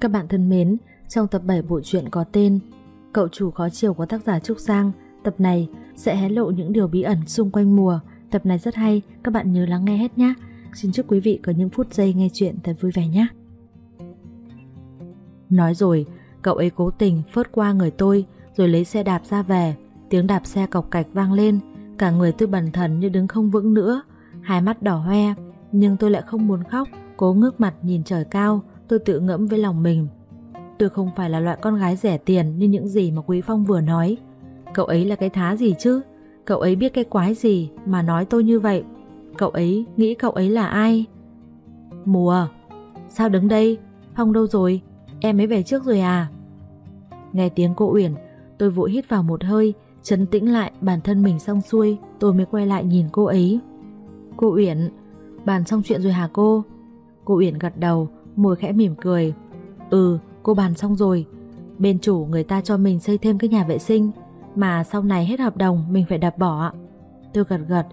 Các bạn thân mến, trong tập 7 bộ truyện có tên Cậu chủ khó chiều của tác giả Trúc Giang, tập này sẽ hé lộ những điều bí ẩn xung quanh mùa. Tập này rất hay, các bạn nhớ lắng nghe hết nhé. Xin chúc quý vị có những phút giây nghe chuyện thật vui vẻ nhé. Nói rồi, cậu ấy cố tình phớt qua người tôi rồi lấy xe đạp ra về. Tiếng đạp xe cọc cạch vang lên, cả người tôi bần thần như đứng không vững nữa, hai mắt đỏ hoe, nhưng tôi lại không muốn khóc, cố ngước mặt nhìn trời cao, tôi tự ngẫm với lòng mình. Tôi không phải là loại con gái rẻ tiền như những gì mà Quý Phong vừa nói. Cậu ấy là cái thá gì chứ? Cậu ấy biết cái quái gì mà nói tôi như vậy? Cậu ấy nghĩ cậu ấy là ai? Mùa, sao đứng đây? Phong đâu rồi? Em ấy về trước rồi à? Nghe tiếng cô Uyển, tôi vội hít vào một hơi, chấn tĩnh lại bản thân mình xong xuôi, tôi mới quay lại nhìn cô ấy. Cô Uyển, bàn xong chuyện rồi hả cô? Cô Uyển gật đầu, môi khẽ mỉm cười. Ừ, cô bàn xong rồi. Bên chủ người ta cho mình xây thêm cái nhà vệ sinh, mà sau này hết hợp đồng mình phải đập bỏ. Tôi gật gật,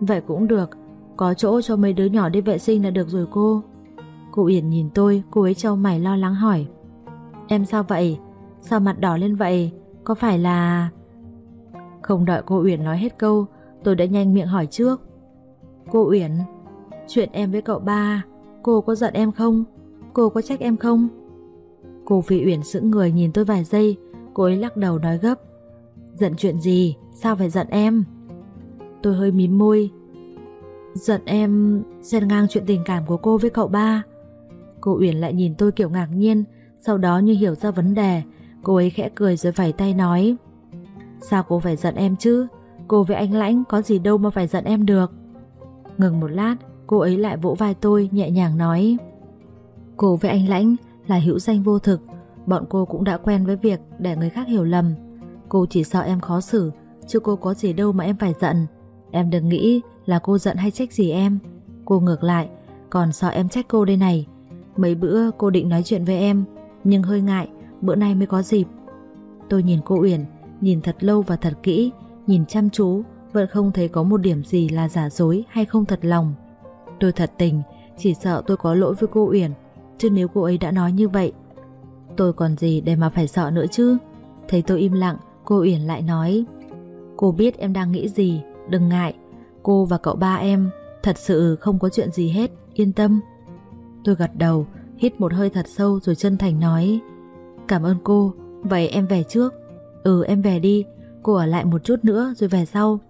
vậy cũng được, có chỗ cho mấy đứa nhỏ đi vệ sinh là được rồi cô. Cô Uyển nhìn tôi, cô ấy trao mày lo lắng hỏi. Em sao vậy? Sao mặt đỏ lên vậy? Có phải là... Không đợi cô Uyển nói hết câu, tôi đã nhanh miệng hỏi trước. Cô Uyển, chuyện em với cậu ba, cô có giận em không? Cô có trách em không? Cô Phi Uyển sững người nhìn tôi vài giây, cô ấy lắc đầu nói gấp. Giận chuyện gì? Sao phải giận em? Tôi hơi mím môi. Giận em xen ngang chuyện tình cảm của cô với cậu ba. Cô Uyển lại nhìn tôi kiểu ngạc nhiên, sau đó như hiểu ra vấn đề, cô ấy khẽ cười rồi vẩy tay nói. Sao cô phải giận em chứ? Cô với anh Lãnh có gì đâu mà phải giận em được. Ngừng một lát, cô ấy lại vỗ vai tôi nhẹ nhàng nói. Cô với anh Lãnh là hữu danh vô thực, bọn cô cũng đã quen với việc để người khác hiểu lầm. Cô chỉ sợ em khó xử, chứ cô có gì đâu mà em phải giận. Em đừng nghĩ là cô giận hay trách gì em. Cô ngược lại, còn sợ em trách cô đây này. Mấy bữa cô định nói chuyện với em, nhưng hơi ngại, bữa nay mới có dịp. Tôi nhìn cô Uyển, nhìn thật lâu và thật kỹ, nhìn chăm chú, vẫn không thấy có một điểm gì là giả dối hay không thật lòng. Tôi thật tình, chỉ sợ tôi có lỗi với cô Uyển, chứ nếu cô ấy đã nói như vậy, tôi còn gì để mà phải sợ nữa chứ. Thấy tôi im lặng, cô Uyển lại nói, cô biết em đang nghĩ gì, đừng ngại, cô và cậu ba em thật sự không có chuyện gì hết, yên tâm. Tôi gật đầu, hít một hơi thật sâu rồi chân thành nói, cảm ơn cô, vậy em về trước. Ừ em về đi, cô ở lại một chút nữa rồi về sau.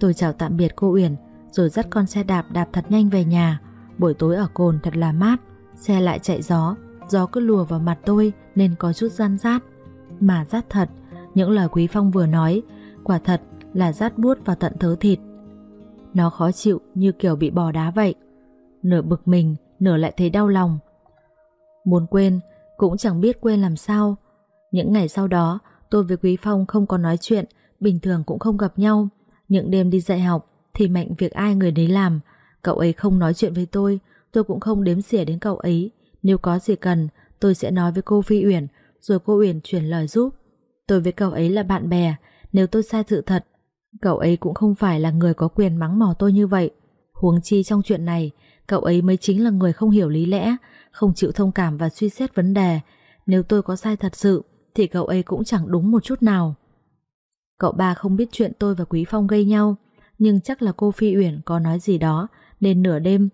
Tôi chào tạm biệt cô Uyển rồi dắt con xe đạp đạp thật nhanh về nhà. Buổi tối ở cồn thật là mát, xe lại chạy gió, gió cứ lùa vào mặt tôi nên có chút gian rát. Mà rát thật, những lời Quý Phong vừa nói, quả thật là rát buốt vào tận thớ thịt. Nó khó chịu như kiểu bị bò đá vậy. Nửa bực mình, nửa lại thấy đau lòng. Muốn quên, cũng chẳng biết quên làm sao. Những ngày sau đó, tôi với Quý Phong không có nói chuyện, bình thường cũng không gặp nhau. Những đêm đi dạy học thì mạnh việc ai người đấy làm. Cậu ấy không nói chuyện với tôi, tôi cũng không đếm xỉa đến cậu ấy. Nếu có gì cần, tôi sẽ nói với cô Phi Uyển, rồi cô Uyển chuyển lời giúp. Tôi với cậu ấy là bạn bè, nếu tôi sai sự thật, cậu ấy cũng không phải là người có quyền mắng mỏ tôi như vậy. Huống chi trong chuyện này, cậu ấy mới chính là người không hiểu lý lẽ, không chịu thông cảm và suy xét vấn đề. Nếu tôi có sai thật sự, thì cậu ấy cũng chẳng đúng một chút nào. Cậu ba không biết chuyện tôi và Quý Phong gây nhau, nhưng chắc là cô Phi Uyển có nói gì đó, nên nửa đêm,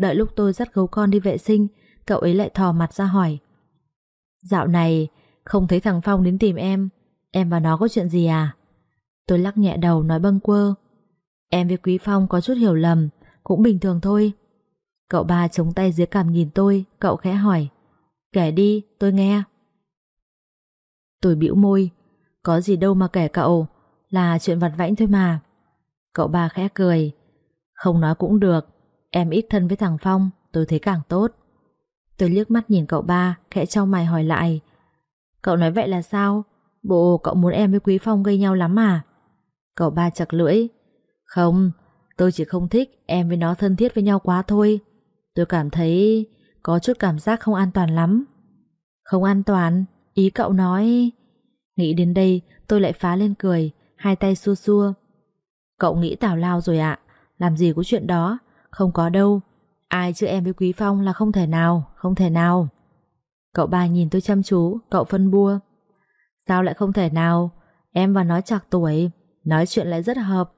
đợi lúc tôi dắt gấu con đi vệ sinh, cậu ấy lại thò mặt ra hỏi. Dạo này, không thấy thằng Phong đến tìm em, em và nó có chuyện gì à? Tôi lắc nhẹ đầu nói bâng quơ. Em với Quý Phong có chút hiểu lầm, cũng bình thường thôi. Cậu ba chống tay dưới cằm nhìn tôi, cậu khẽ hỏi. Kể đi, tôi nghe. Tôi bĩu môi, có gì đâu mà kể cậu, là chuyện vặt vãnh thôi mà. Cậu ba khẽ cười, không nói cũng được, em ít thân với thằng Phong, tôi thấy càng tốt. Tôi liếc mắt nhìn cậu ba, khẽ trao mày hỏi lại. Cậu nói vậy là sao? Bộ cậu muốn em với Quý Phong gây nhau lắm à? Cậu ba chặt lưỡi. Không, tôi chỉ không thích em với nó thân thiết với nhau quá thôi. Tôi cảm thấy có chút cảm giác không an toàn lắm. Không an toàn? Ý cậu nói... Nghĩ đến đây tôi lại phá lên cười, hai tay xua xua. Cậu nghĩ tào lao rồi ạ, làm gì có chuyện đó, không có đâu. Ai chứ em với Quý Phong là không thể nào, không thể nào. Cậu ba nhìn tôi chăm chú, cậu phân bua. Sao lại không thể nào? Em và nói chạc tuổi, nói chuyện lại rất hợp.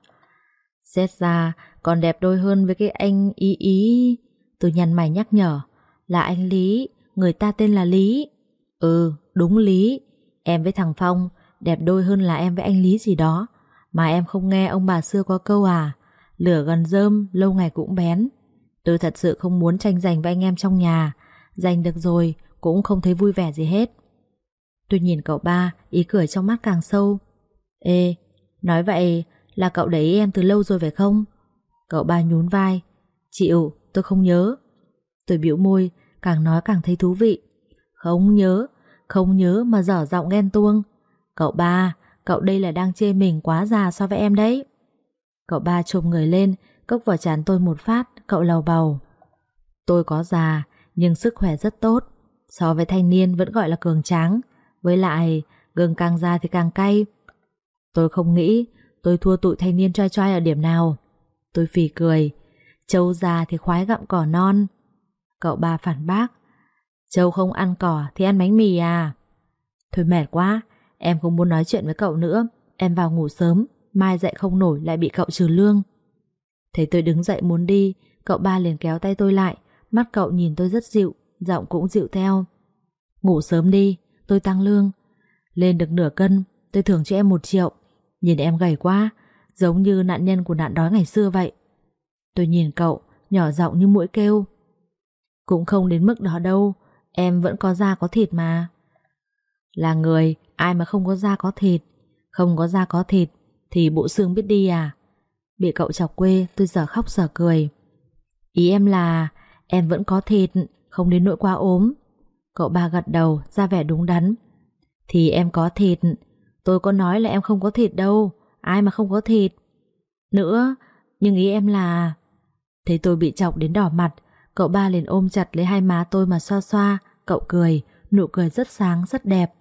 Xét ra còn đẹp đôi hơn với cái anh ý ý. Tôi nhăn mày nhắc nhở. Là anh Lý, người ta tên là Lý. Ừ, đúng Lý. Em với thằng Phong đẹp đôi hơn là em với anh Lý gì đó. Mà em không nghe ông bà xưa có câu à. Lửa gần rơm, lâu ngày cũng bén. Tôi thật sự không muốn tranh giành với anh em trong nhà. Giành được rồi, cũng không thấy vui vẻ gì hết. Tôi nhìn cậu ba, ý cười trong mắt càng sâu. Ê, nói vậy là cậu đấy em từ lâu rồi phải không? Cậu ba nhún vai. Chịu, tôi không nhớ. Tôi biểu môi, càng nói càng thấy thú vị. Không nhớ, không nhớ mà dở giọng ghen tuông. Cậu ba, cậu đây là đang chê mình quá già so với em đấy. Cậu ba chôm người lên, cốc vào chán tôi một phát, cậu lầu bầu. Tôi có già, nhưng sức khỏe rất tốt. So với thanh niên vẫn gọi là cường tráng. Với lại, gừng càng già thì càng cay. Tôi không nghĩ tôi thua tụi thanh niên trai trai ở điểm nào. Tôi phì cười. Châu già thì khoái gặm cỏ non. Cậu ba phản bác. Châu không ăn cỏ thì ăn bánh mì à? Thôi mệt quá, em không muốn nói chuyện với cậu nữa. Em vào ngủ sớm, mai dạy không nổi lại bị cậu trừ lương. Thấy tôi đứng dậy muốn đi, cậu ba liền kéo tay tôi lại, mắt cậu nhìn tôi rất dịu, giọng cũng dịu theo. Ngủ sớm đi, tôi tăng lương. Lên được nửa cân, tôi thưởng cho em một triệu. Nhìn em gầy quá, giống như nạn nhân của nạn đói ngày xưa vậy. Tôi nhìn cậu, nhỏ giọng như mũi kêu. Cũng không đến mức đó đâu, em vẫn có da có thịt mà. Là người, ai mà không có da có thịt, không có da có thịt, thì bộ xương biết đi à? Bị cậu chọc quê, tôi giờ khóc giờ cười. Ý em là, em vẫn có thịt, không đến nỗi quá ốm. Cậu ba gật đầu, ra vẻ đúng đắn. Thì em có thịt, tôi có nói là em không có thịt đâu, ai mà không có thịt. Nữa, nhưng ý em là... Thấy tôi bị chọc đến đỏ mặt, cậu ba liền ôm chặt lấy hai má tôi mà xoa xoa, cậu cười, nụ cười rất sáng, rất đẹp.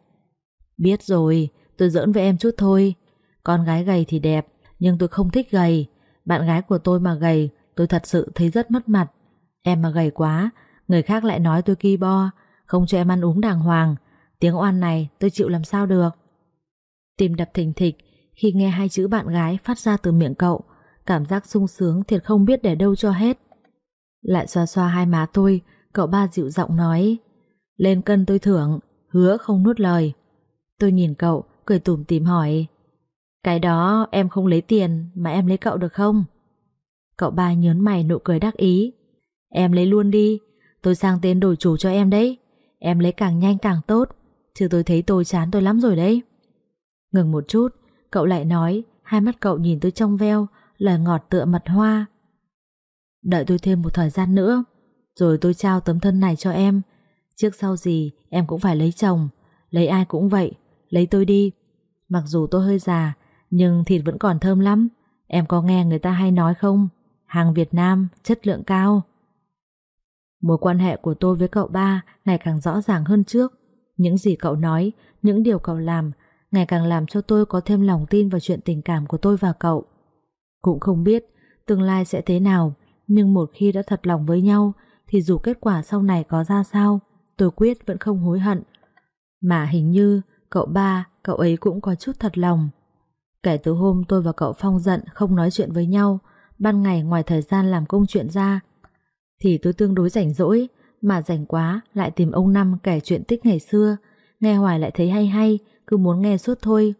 Biết rồi, tôi giỡn với em chút thôi. Con gái gầy thì đẹp, nhưng tôi không thích gầy. Bạn gái của tôi mà gầy, tôi thật sự thấy rất mất mặt. Em mà gầy quá, người khác lại nói tôi ki bo, không cho em ăn uống đàng hoàng. Tiếng oan này tôi chịu làm sao được. Tim đập thình thịch khi nghe hai chữ bạn gái phát ra từ miệng cậu, cảm giác sung sướng thiệt không biết để đâu cho hết. Lại xoa xoa hai má tôi, cậu ba dịu giọng nói, lên cân tôi thưởng, hứa không nuốt lời. Tôi nhìn cậu, cười tủm tìm hỏi, cái đó em không lấy tiền mà em lấy cậu được không? Cậu ba nhớn mày nụ cười đắc ý. Em lấy luôn đi, tôi sang tên đổi chủ cho em đấy. Em lấy càng nhanh càng tốt, chứ tôi thấy tôi chán tôi lắm rồi đấy. Ngừng một chút, cậu lại nói, hai mắt cậu nhìn tôi trong veo, lời ngọt tựa mật hoa. Đợi tôi thêm một thời gian nữa, rồi tôi trao tấm thân này cho em. Trước sau gì em cũng phải lấy chồng, lấy ai cũng vậy, lấy tôi đi. Mặc dù tôi hơi già, nhưng thịt vẫn còn thơm lắm. Em có nghe người ta hay nói không? Hàng Việt Nam chất lượng cao. Mối quan hệ của tôi với cậu ba Ngày càng rõ ràng hơn trước. Những gì cậu nói, Những điều cậu làm, Ngày càng làm cho tôi có thêm lòng tin vào chuyện tình cảm của tôi và cậu. Cũng không biết Tương lai sẽ thế nào, Nhưng một khi đã thật lòng với nhau, Thì dù kết quả sau này có ra sao, Tôi quyết vẫn không hối hận. Mà hình như cậu ba, Cậu ấy cũng có chút thật lòng. Kể từ hôm tôi và cậu Phong giận không nói chuyện với nhau, ban ngày ngoài thời gian làm công chuyện ra, thì tôi tương đối rảnh rỗi, mà rảnh quá lại tìm ông Năm kể chuyện tích ngày xưa, nghe hoài lại thấy hay hay, cứ muốn nghe suốt thôi.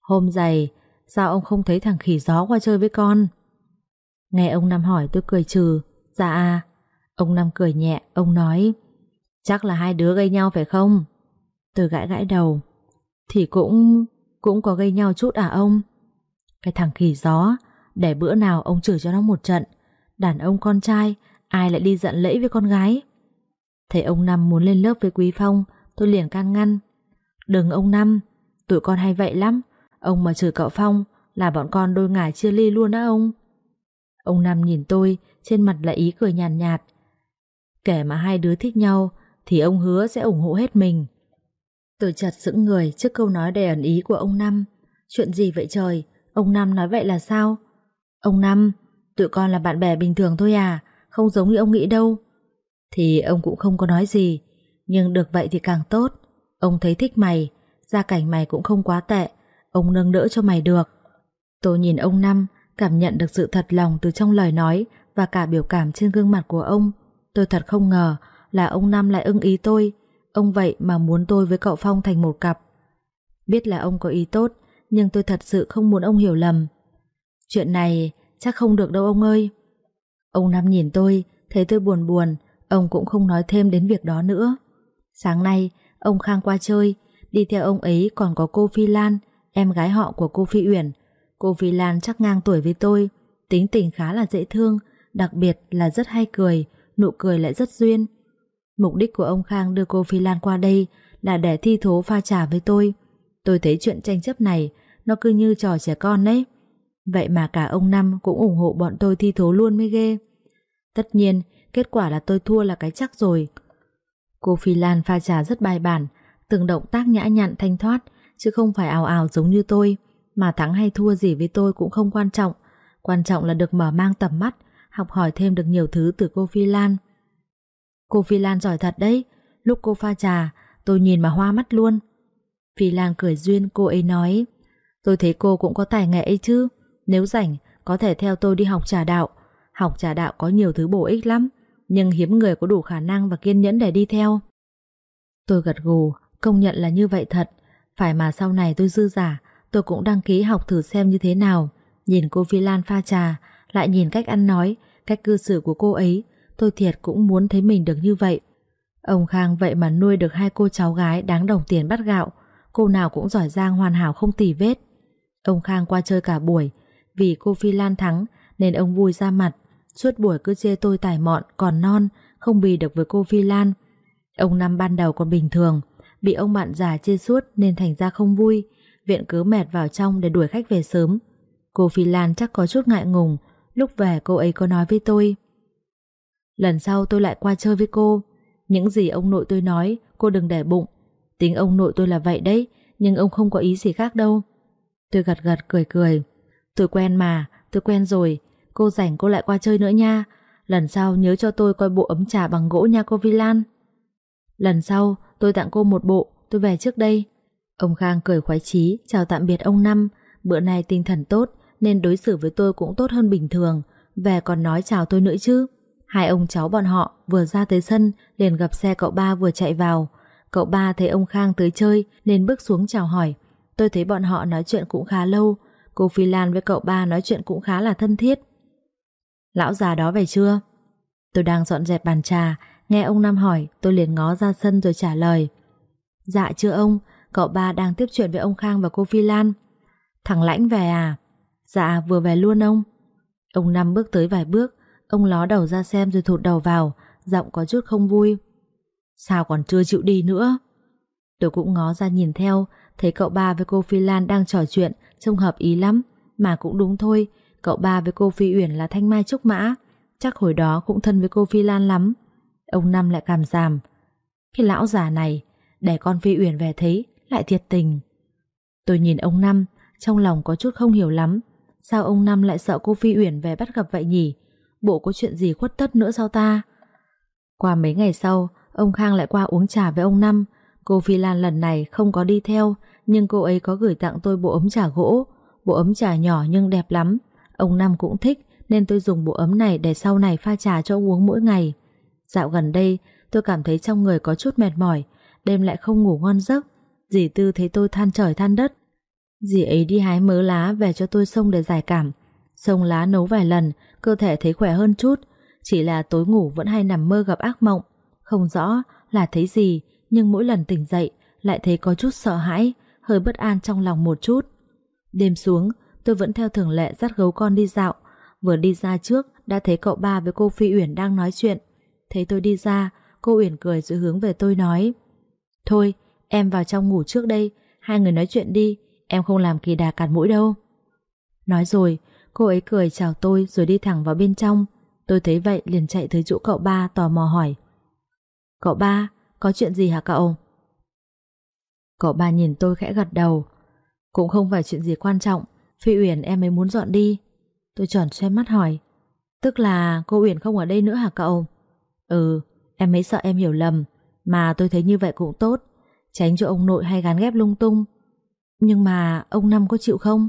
Hôm dày, sao ông không thấy thằng khỉ gió qua chơi với con? Nghe ông Năm hỏi tôi cười trừ, dạ à. Ông Năm cười nhẹ, ông nói, chắc là hai đứa gây nhau phải không? Tôi gãi gãi đầu, thì cũng... Cũng có gây nhau chút à ông? Cái thằng khỉ gió Để bữa nào ông chửi cho nó một trận. Đàn ông con trai Ai lại đi giận lẫy với con gái? Thấy ông Năm muốn lên lớp với Quý Phong Tôi liền can ngăn. Đừng ông Năm Tụi con hay vậy lắm. Ông mà chửi cậu Phong Là bọn con đôi ngải chia ly luôn đó ông. Ông Năm nhìn tôi Trên mặt là ý cười nhàn nhạt, nhạt. Kể mà hai đứa thích nhau Thì ông hứa sẽ ủng hộ hết mình. Tôi chợt sững người trước câu nói đầy ẩn ý của ông Năm. Chuyện gì vậy trời? Ông Năm nói vậy là sao? Ông Năm, tụi con là bạn bè bình thường thôi à, không giống như ông nghĩ đâu. Thì ông cũng không có nói gì, Nhưng được vậy thì càng tốt. Ông thấy thích mày, gia cảnh mày cũng không quá tệ, ông nâng đỡ cho mày được. Tôi nhìn ông Năm, cảm nhận được sự thật lòng từ trong lời nói và cả biểu cảm trên gương mặt của ông. Tôi thật không ngờ là ông Năm lại ưng ý tôi, ông vậy mà muốn tôi với cậu Phong thành một cặp. Biết là ông có ý tốt, nhưng tôi thật sự không muốn ông hiểu lầm. Chuyện này chắc không được đâu ông ơi. Ông Năm nhìn tôi, thấy tôi buồn buồn, ông cũng không nói thêm đến việc đó nữa. Sáng nay, ông Khang qua chơi, đi theo ông ấy còn có cô Phi Lan, em gái họ của cô Phi Uyển. Cô Phi Lan chắc ngang tuổi với tôi, tính tình khá là dễ thương, đặc biệt là rất hay cười, nụ cười lại rất duyên. Mục đích của ông Khang đưa cô Phi Lan qua đây là để thi thố pha trà với tôi. Tôi thấy chuyện tranh chấp này nó cứ như trò trẻ con đấy. Vậy mà cả ông Năm cũng ủng hộ bọn tôi thi thố luôn mới ghê. Tất nhiên, kết quả là tôi thua là cái chắc rồi. Cô Phi Lan pha trà rất bài bản, từng động tác nhã nhặn thanh thoát, chứ không phải ào ào giống như tôi, mà thắng hay thua gì với tôi cũng không quan trọng. Quan trọng là được mở mang tầm mắt, học hỏi thêm được nhiều thứ từ cô Phi Lan. Cô Phi Lan giỏi thật đấy, lúc cô pha trà, tôi nhìn mà hoa mắt luôn. Phi Lan cười duyên cô ấy nói, tôi thấy cô cũng có tài nghệ ấy chứ, nếu rảnh có thể theo tôi đi học trà đạo. Học trà đạo có nhiều thứ bổ ích lắm, nhưng hiếm người có đủ khả năng và kiên nhẫn để đi theo. Tôi gật gù, công nhận là như vậy thật, phải mà sau này tôi dư giả, tôi cũng đăng ký học thử xem như thế nào. Nhìn cô Phi Lan pha trà, lại nhìn cách ăn nói, cách cư xử của cô ấy, tôi thiệt cũng muốn thấy mình được như vậy. Ông Khang vậy mà nuôi được hai cô cháu gái đáng đồng tiền bắt gạo, cô nào cũng giỏi giang hoàn hảo không tỉ vết. Ông Khang qua chơi cả buổi, vì cô Phi Lan thắng nên ông vui ra mặt, suốt buổi cứ chê tôi tài mọn, còn non, không bì được với cô Phi Lan. Ông Năm ban đầu còn bình thường, bị ông bạn già chê suốt nên thành ra không vui, viện cứ mệt vào trong để đuổi khách về sớm. Cô Phi Lan chắc có chút ngại ngùng, lúc về cô ấy có nói với tôi. Lần sau tôi lại qua chơi với cô, những gì ông nội tôi nói cô đừng để bụng. Tính ông nội tôi là vậy đấy, nhưng ông không có ý gì khác đâu. Tôi gật gật cười cười. Tôi quen mà, tôi quen rồi, cô rảnh cô lại qua chơi nữa nha. Lần sau nhớ cho tôi coi bộ ấm trà bằng gỗ nha cô Vi Lan. Lần sau tôi tặng cô một bộ, tôi về trước đây. Ông Khang cười khoái chí, chào tạm biệt ông Năm. Bữa nay tinh thần tốt nên đối xử với tôi cũng tốt hơn bình thường. Về còn nói chào tôi nữa chứ. Hai ông cháu bọn họ vừa ra tới sân liền gặp xe cậu ba vừa chạy vào. Cậu ba thấy ông Khang tới chơi nên bước xuống chào hỏi. Tôi thấy bọn họ nói chuyện cũng khá lâu. Cô Phi Lan với cậu ba nói chuyện cũng khá là thân thiết. Lão già đó về chưa? Tôi đang dọn dẹp bàn trà, nghe ông nam hỏi, tôi liền ngó ra sân rồi trả lời. Dạ chưa ông, cậu ba đang tiếp chuyện với ông Khang và cô Phi Lan. Thằng Lãnh về à? Dạ vừa về luôn ông. Ông Năm bước tới vài bước, ông ló đầu ra xem rồi thụt đầu vào, giọng có chút không vui. Sao còn chưa chịu đi nữa? Tôi cũng ngó ra nhìn theo, thấy cậu ba với cô Phi Lan đang trò chuyện, trông hợp ý lắm, mà cũng đúng thôi, cậu ba với cô Phi Uyển là thanh mai trúc mã, chắc hồi đó cũng thân với cô Phi Lan lắm. Ông Năm lại cảm giảm. Cái lão già này, để con Phi Uyển về thấy, lại thiệt tình. Tôi nhìn ông Năm, trong lòng có chút không hiểu lắm. Sao ông Năm lại sợ cô Phi Uyển về bắt gặp vậy nhỉ? Bộ có chuyện gì khuất tất nữa sao ta? Qua mấy ngày sau, ông Khang lại qua uống trà với ông Năm. Cô Phi Lan lần này không có đi theo, nhưng cô ấy có gửi tặng tôi bộ ấm trà gỗ. Bộ ấm trà nhỏ nhưng đẹp lắm. Ông Năm cũng thích, nên tôi dùng bộ ấm này để sau này pha trà cho uống mỗi ngày. Dạo gần đây, tôi cảm thấy trong người có chút mệt mỏi, đêm lại không ngủ ngon giấc. Dì Tư thấy tôi than trời than đất. Dì ấy đi hái mớ lá về cho tôi xông để giải cảm. Xông lá nấu vài lần, cơ thể thấy khỏe hơn chút. Chỉ là tối ngủ vẫn hay nằm mơ gặp ác mộng. Không rõ là thấy gì, nhưng mỗi lần tỉnh dậy lại thấy có chút sợ hãi, hơi bất an trong lòng một chút. Đêm xuống, tôi vẫn theo thường lệ dắt gấu con đi dạo. Vừa đi ra trước, đã thấy cậu ba với cô Phi Uyển đang nói chuyện. Thấy tôi đi ra, cô Uyển cười rồi hướng về tôi nói. Thôi, em vào trong ngủ trước đây, hai người nói chuyện đi, em không làm kỳ đà cạt mũi đâu. Nói rồi, cô ấy cười chào tôi rồi đi thẳng vào bên trong. Tôi thấy vậy liền chạy tới chỗ cậu ba tò mò hỏi. Cậu ba, có chuyện gì hả cậu? Cậu ba nhìn tôi khẽ gật đầu. Cũng không phải chuyện gì quan trọng, Phi Uyển em ấy muốn dọn đi. Tôi tròn xoay mắt hỏi. Tức là cô Uyển không ở đây nữa hả cậu? Ừ, em ấy sợ em hiểu lầm. Mà tôi thấy như vậy cũng tốt Tránh cho ông nội hay gán ghép lung tung Nhưng mà ông Năm có chịu không?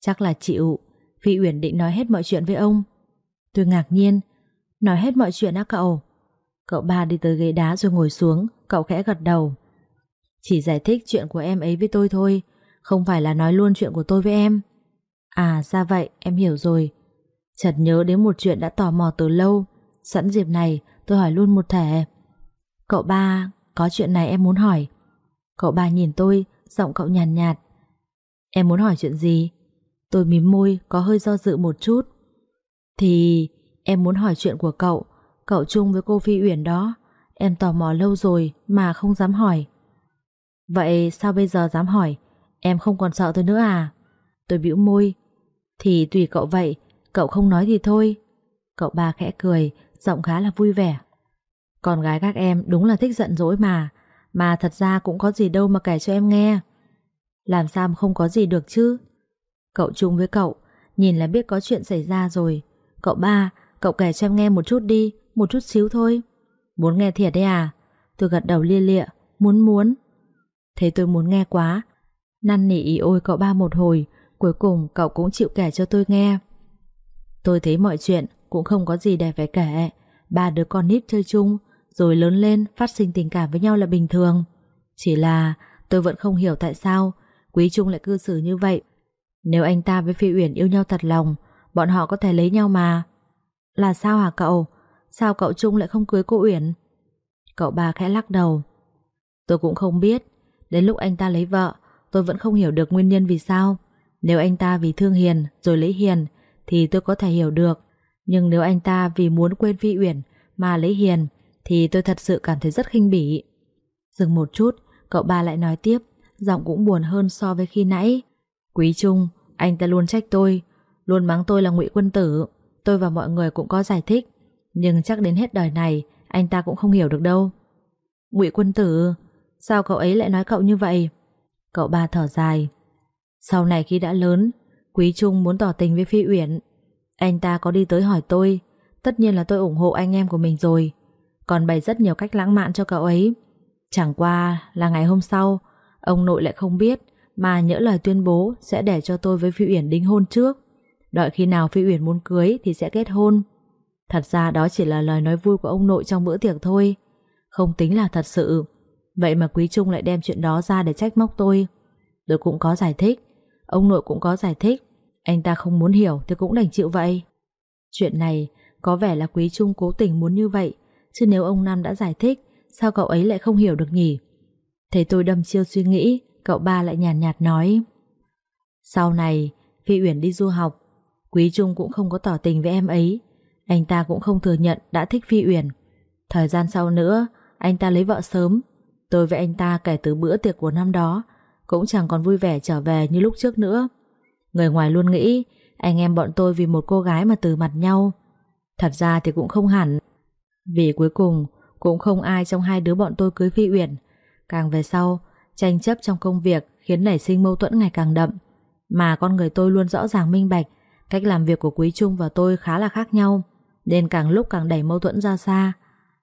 Chắc là chịu Phi Uyển định nói hết mọi chuyện với ông. Tôi ngạc nhiên. Nói hết mọi chuyện á cậu. Cậu ba đi tới ghế đá rồi ngồi xuống Cậu khẽ gật đầu. Chỉ giải thích chuyện của em ấy với tôi thôi Không phải là nói luôn chuyện của tôi với em. À ra vậy em hiểu rồi. Chợt nhớ đến một chuyện đã tò mò từ lâu. Sẵn dịp này tôi hỏi luôn một thể Cậu ba Có chuyện này em muốn hỏi. Cậu ba nhìn tôi Giọng cậu nhàn nhạt, nhạt. Em muốn hỏi chuyện gì? Tôi mím môi, có hơi do dự một chút. Thì, em muốn hỏi chuyện của cậu. Cậu chung với cô Phi Uyển đó. Em tò mò lâu rồi mà không dám hỏi. Vậy sao bây giờ dám hỏi? Em không còn sợ tôi nữa à? Tôi bĩu môi. Thì tùy cậu vậy, Cậu không nói thì thôi. Cậu ba khẽ cười, Giọng khá là vui vẻ. Con gái các em đúng là thích giận dỗi mà. Mà thật ra cũng có gì đâu mà kể cho em nghe. Làm sao mà không có gì được chứ? Cậu chung với cậu, Nhìn là biết có chuyện xảy ra rồi. Cậu ba, Cậu kể cho em nghe một chút đi, Một chút xíu thôi. Muốn nghe thiệt đấy à? Tôi gật đầu lia lịa, Muốn muốn. Thế tôi muốn nghe quá. Năn nỉ ý ôi cậu ba một hồi, Cuối cùng cậu cũng chịu kể cho tôi nghe. Tôi thấy mọi chuyện Cũng không có gì để phải kể Ba đứa con nít chơi chung, Rồi lớn lên phát sinh tình cảm với nhau là bình thường. Chỉ là tôi vẫn không hiểu tại sao Quý Trung lại cư xử như vậy. Nếu anh ta với Phi Uyển yêu nhau thật lòng, Bọn họ có thể lấy nhau mà. Là sao hả cậu? Sao cậu Trung lại không cưới cô Uyển? Cậu ba khẽ lắc đầu. Tôi cũng không biết. Đến lúc anh ta lấy vợ, Tôi vẫn không hiểu được nguyên nhân vì sao. Nếu anh ta vì thương Hiền rồi lấy Hiền, Thì tôi có thể hiểu được. Nhưng nếu anh ta vì muốn quên Phi Uyển Mà lấy Hiền, Thì tôi thật sự cảm thấy rất khinh bỉ. Dừng một chút, Cậu ba lại nói tiếp. Giọng cũng buồn hơn so với khi nãy. Quý Trung, Anh ta luôn trách tôi, Luôn mắng tôi là ngụy quân tử. Tôi và mọi người cũng có giải thích, Nhưng chắc đến hết đời này, Anh ta cũng không hiểu được đâu. Ngụy quân tử, Sao cậu ấy lại nói cậu như vậy? Cậu ba thở dài. Sau này khi đã lớn, Quý Trung muốn tỏ tình với Phi Uyển. Anh ta có đi tới hỏi tôi, Tất nhiên là tôi ủng hộ anh em của mình rồi. Còn bày rất nhiều cách lãng mạn cho cậu ấy. Chẳng qua là ngày hôm sau, Ông nội lại không biết mà nhỡ lời tuyên bố Sẽ để cho tôi với Phi Uyển đính hôn trước. Đợi khi nào Phi Uyển muốn cưới Thì sẽ kết hôn. Thật ra đó chỉ là lời nói vui của ông nội trong bữa tiệc thôi. Không tính là thật sự. Vậy mà Quý Trung lại đem chuyện đó ra để trách móc tôi. Tôi cũng có giải thích. Ông nội cũng có giải thích. Anh ta không muốn hiểu thì cũng đành chịu vậy. Chuyện này, có vẻ là Quý Trung cố tình muốn như vậy. Chứ nếu ông Nam đã giải thích, Sao cậu ấy lại không hiểu được nhỉ? Thấy tôi đâm chiêu suy nghĩ. Cậu ba lại nhàn nhạt, nhạt nói. Sau này Phi Uyển đi du học Quý Trung cũng không có tỏ tình với em ấy. Anh ta cũng không thừa nhận đã thích Phi Uyển. Thời gian sau nữa Anh ta lấy vợ sớm. Tôi với anh ta kể từ bữa tiệc của năm đó Cũng chẳng còn vui vẻ trở về như lúc trước nữa. Người ngoài luôn nghĩ Anh em bọn tôi vì một cô gái mà từ mặt nhau. Thật ra thì cũng không hẳn Vì cuối cùng Cũng không ai trong hai đứa bọn tôi cưới Phi Uyển. Càng về sau Tranh chấp trong công việc Khiến nảy sinh mâu thuẫn ngày càng đậm Mà con người tôi luôn rõ ràng minh bạch Cách làm việc của Quý Trung và tôi khá là khác nhau Nên càng lúc càng đẩy mâu thuẫn ra xa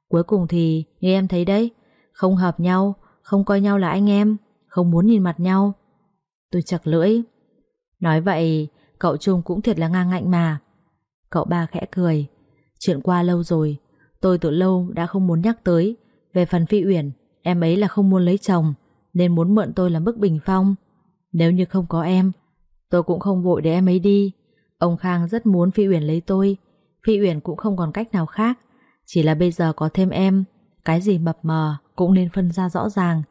Cuối cùng thì Như em thấy đấy không hợp nhau, không coi nhau là anh em, không muốn nhìn mặt nhau. Tôi chặt lưỡi. Nói vậy, cậu Trung cũng thiệt là ngang ngạnh mà. Cậu ba khẽ cười. Chuyện qua lâu rồi, tôi từ lâu đã không muốn nhắc tới. Về phần Phi Uyển, em ấy là không muốn lấy chồng, nên muốn mượn tôi làm bức bình phong. Nếu như không có em, tôi cũng không vội để em ấy đi. Ông Khang rất muốn Phi Uyển lấy tôi, Phi Uyển cũng không còn cách nào khác. Chỉ là bây giờ có thêm em, cái gì mập mờ cũng nên phân ra rõ ràng.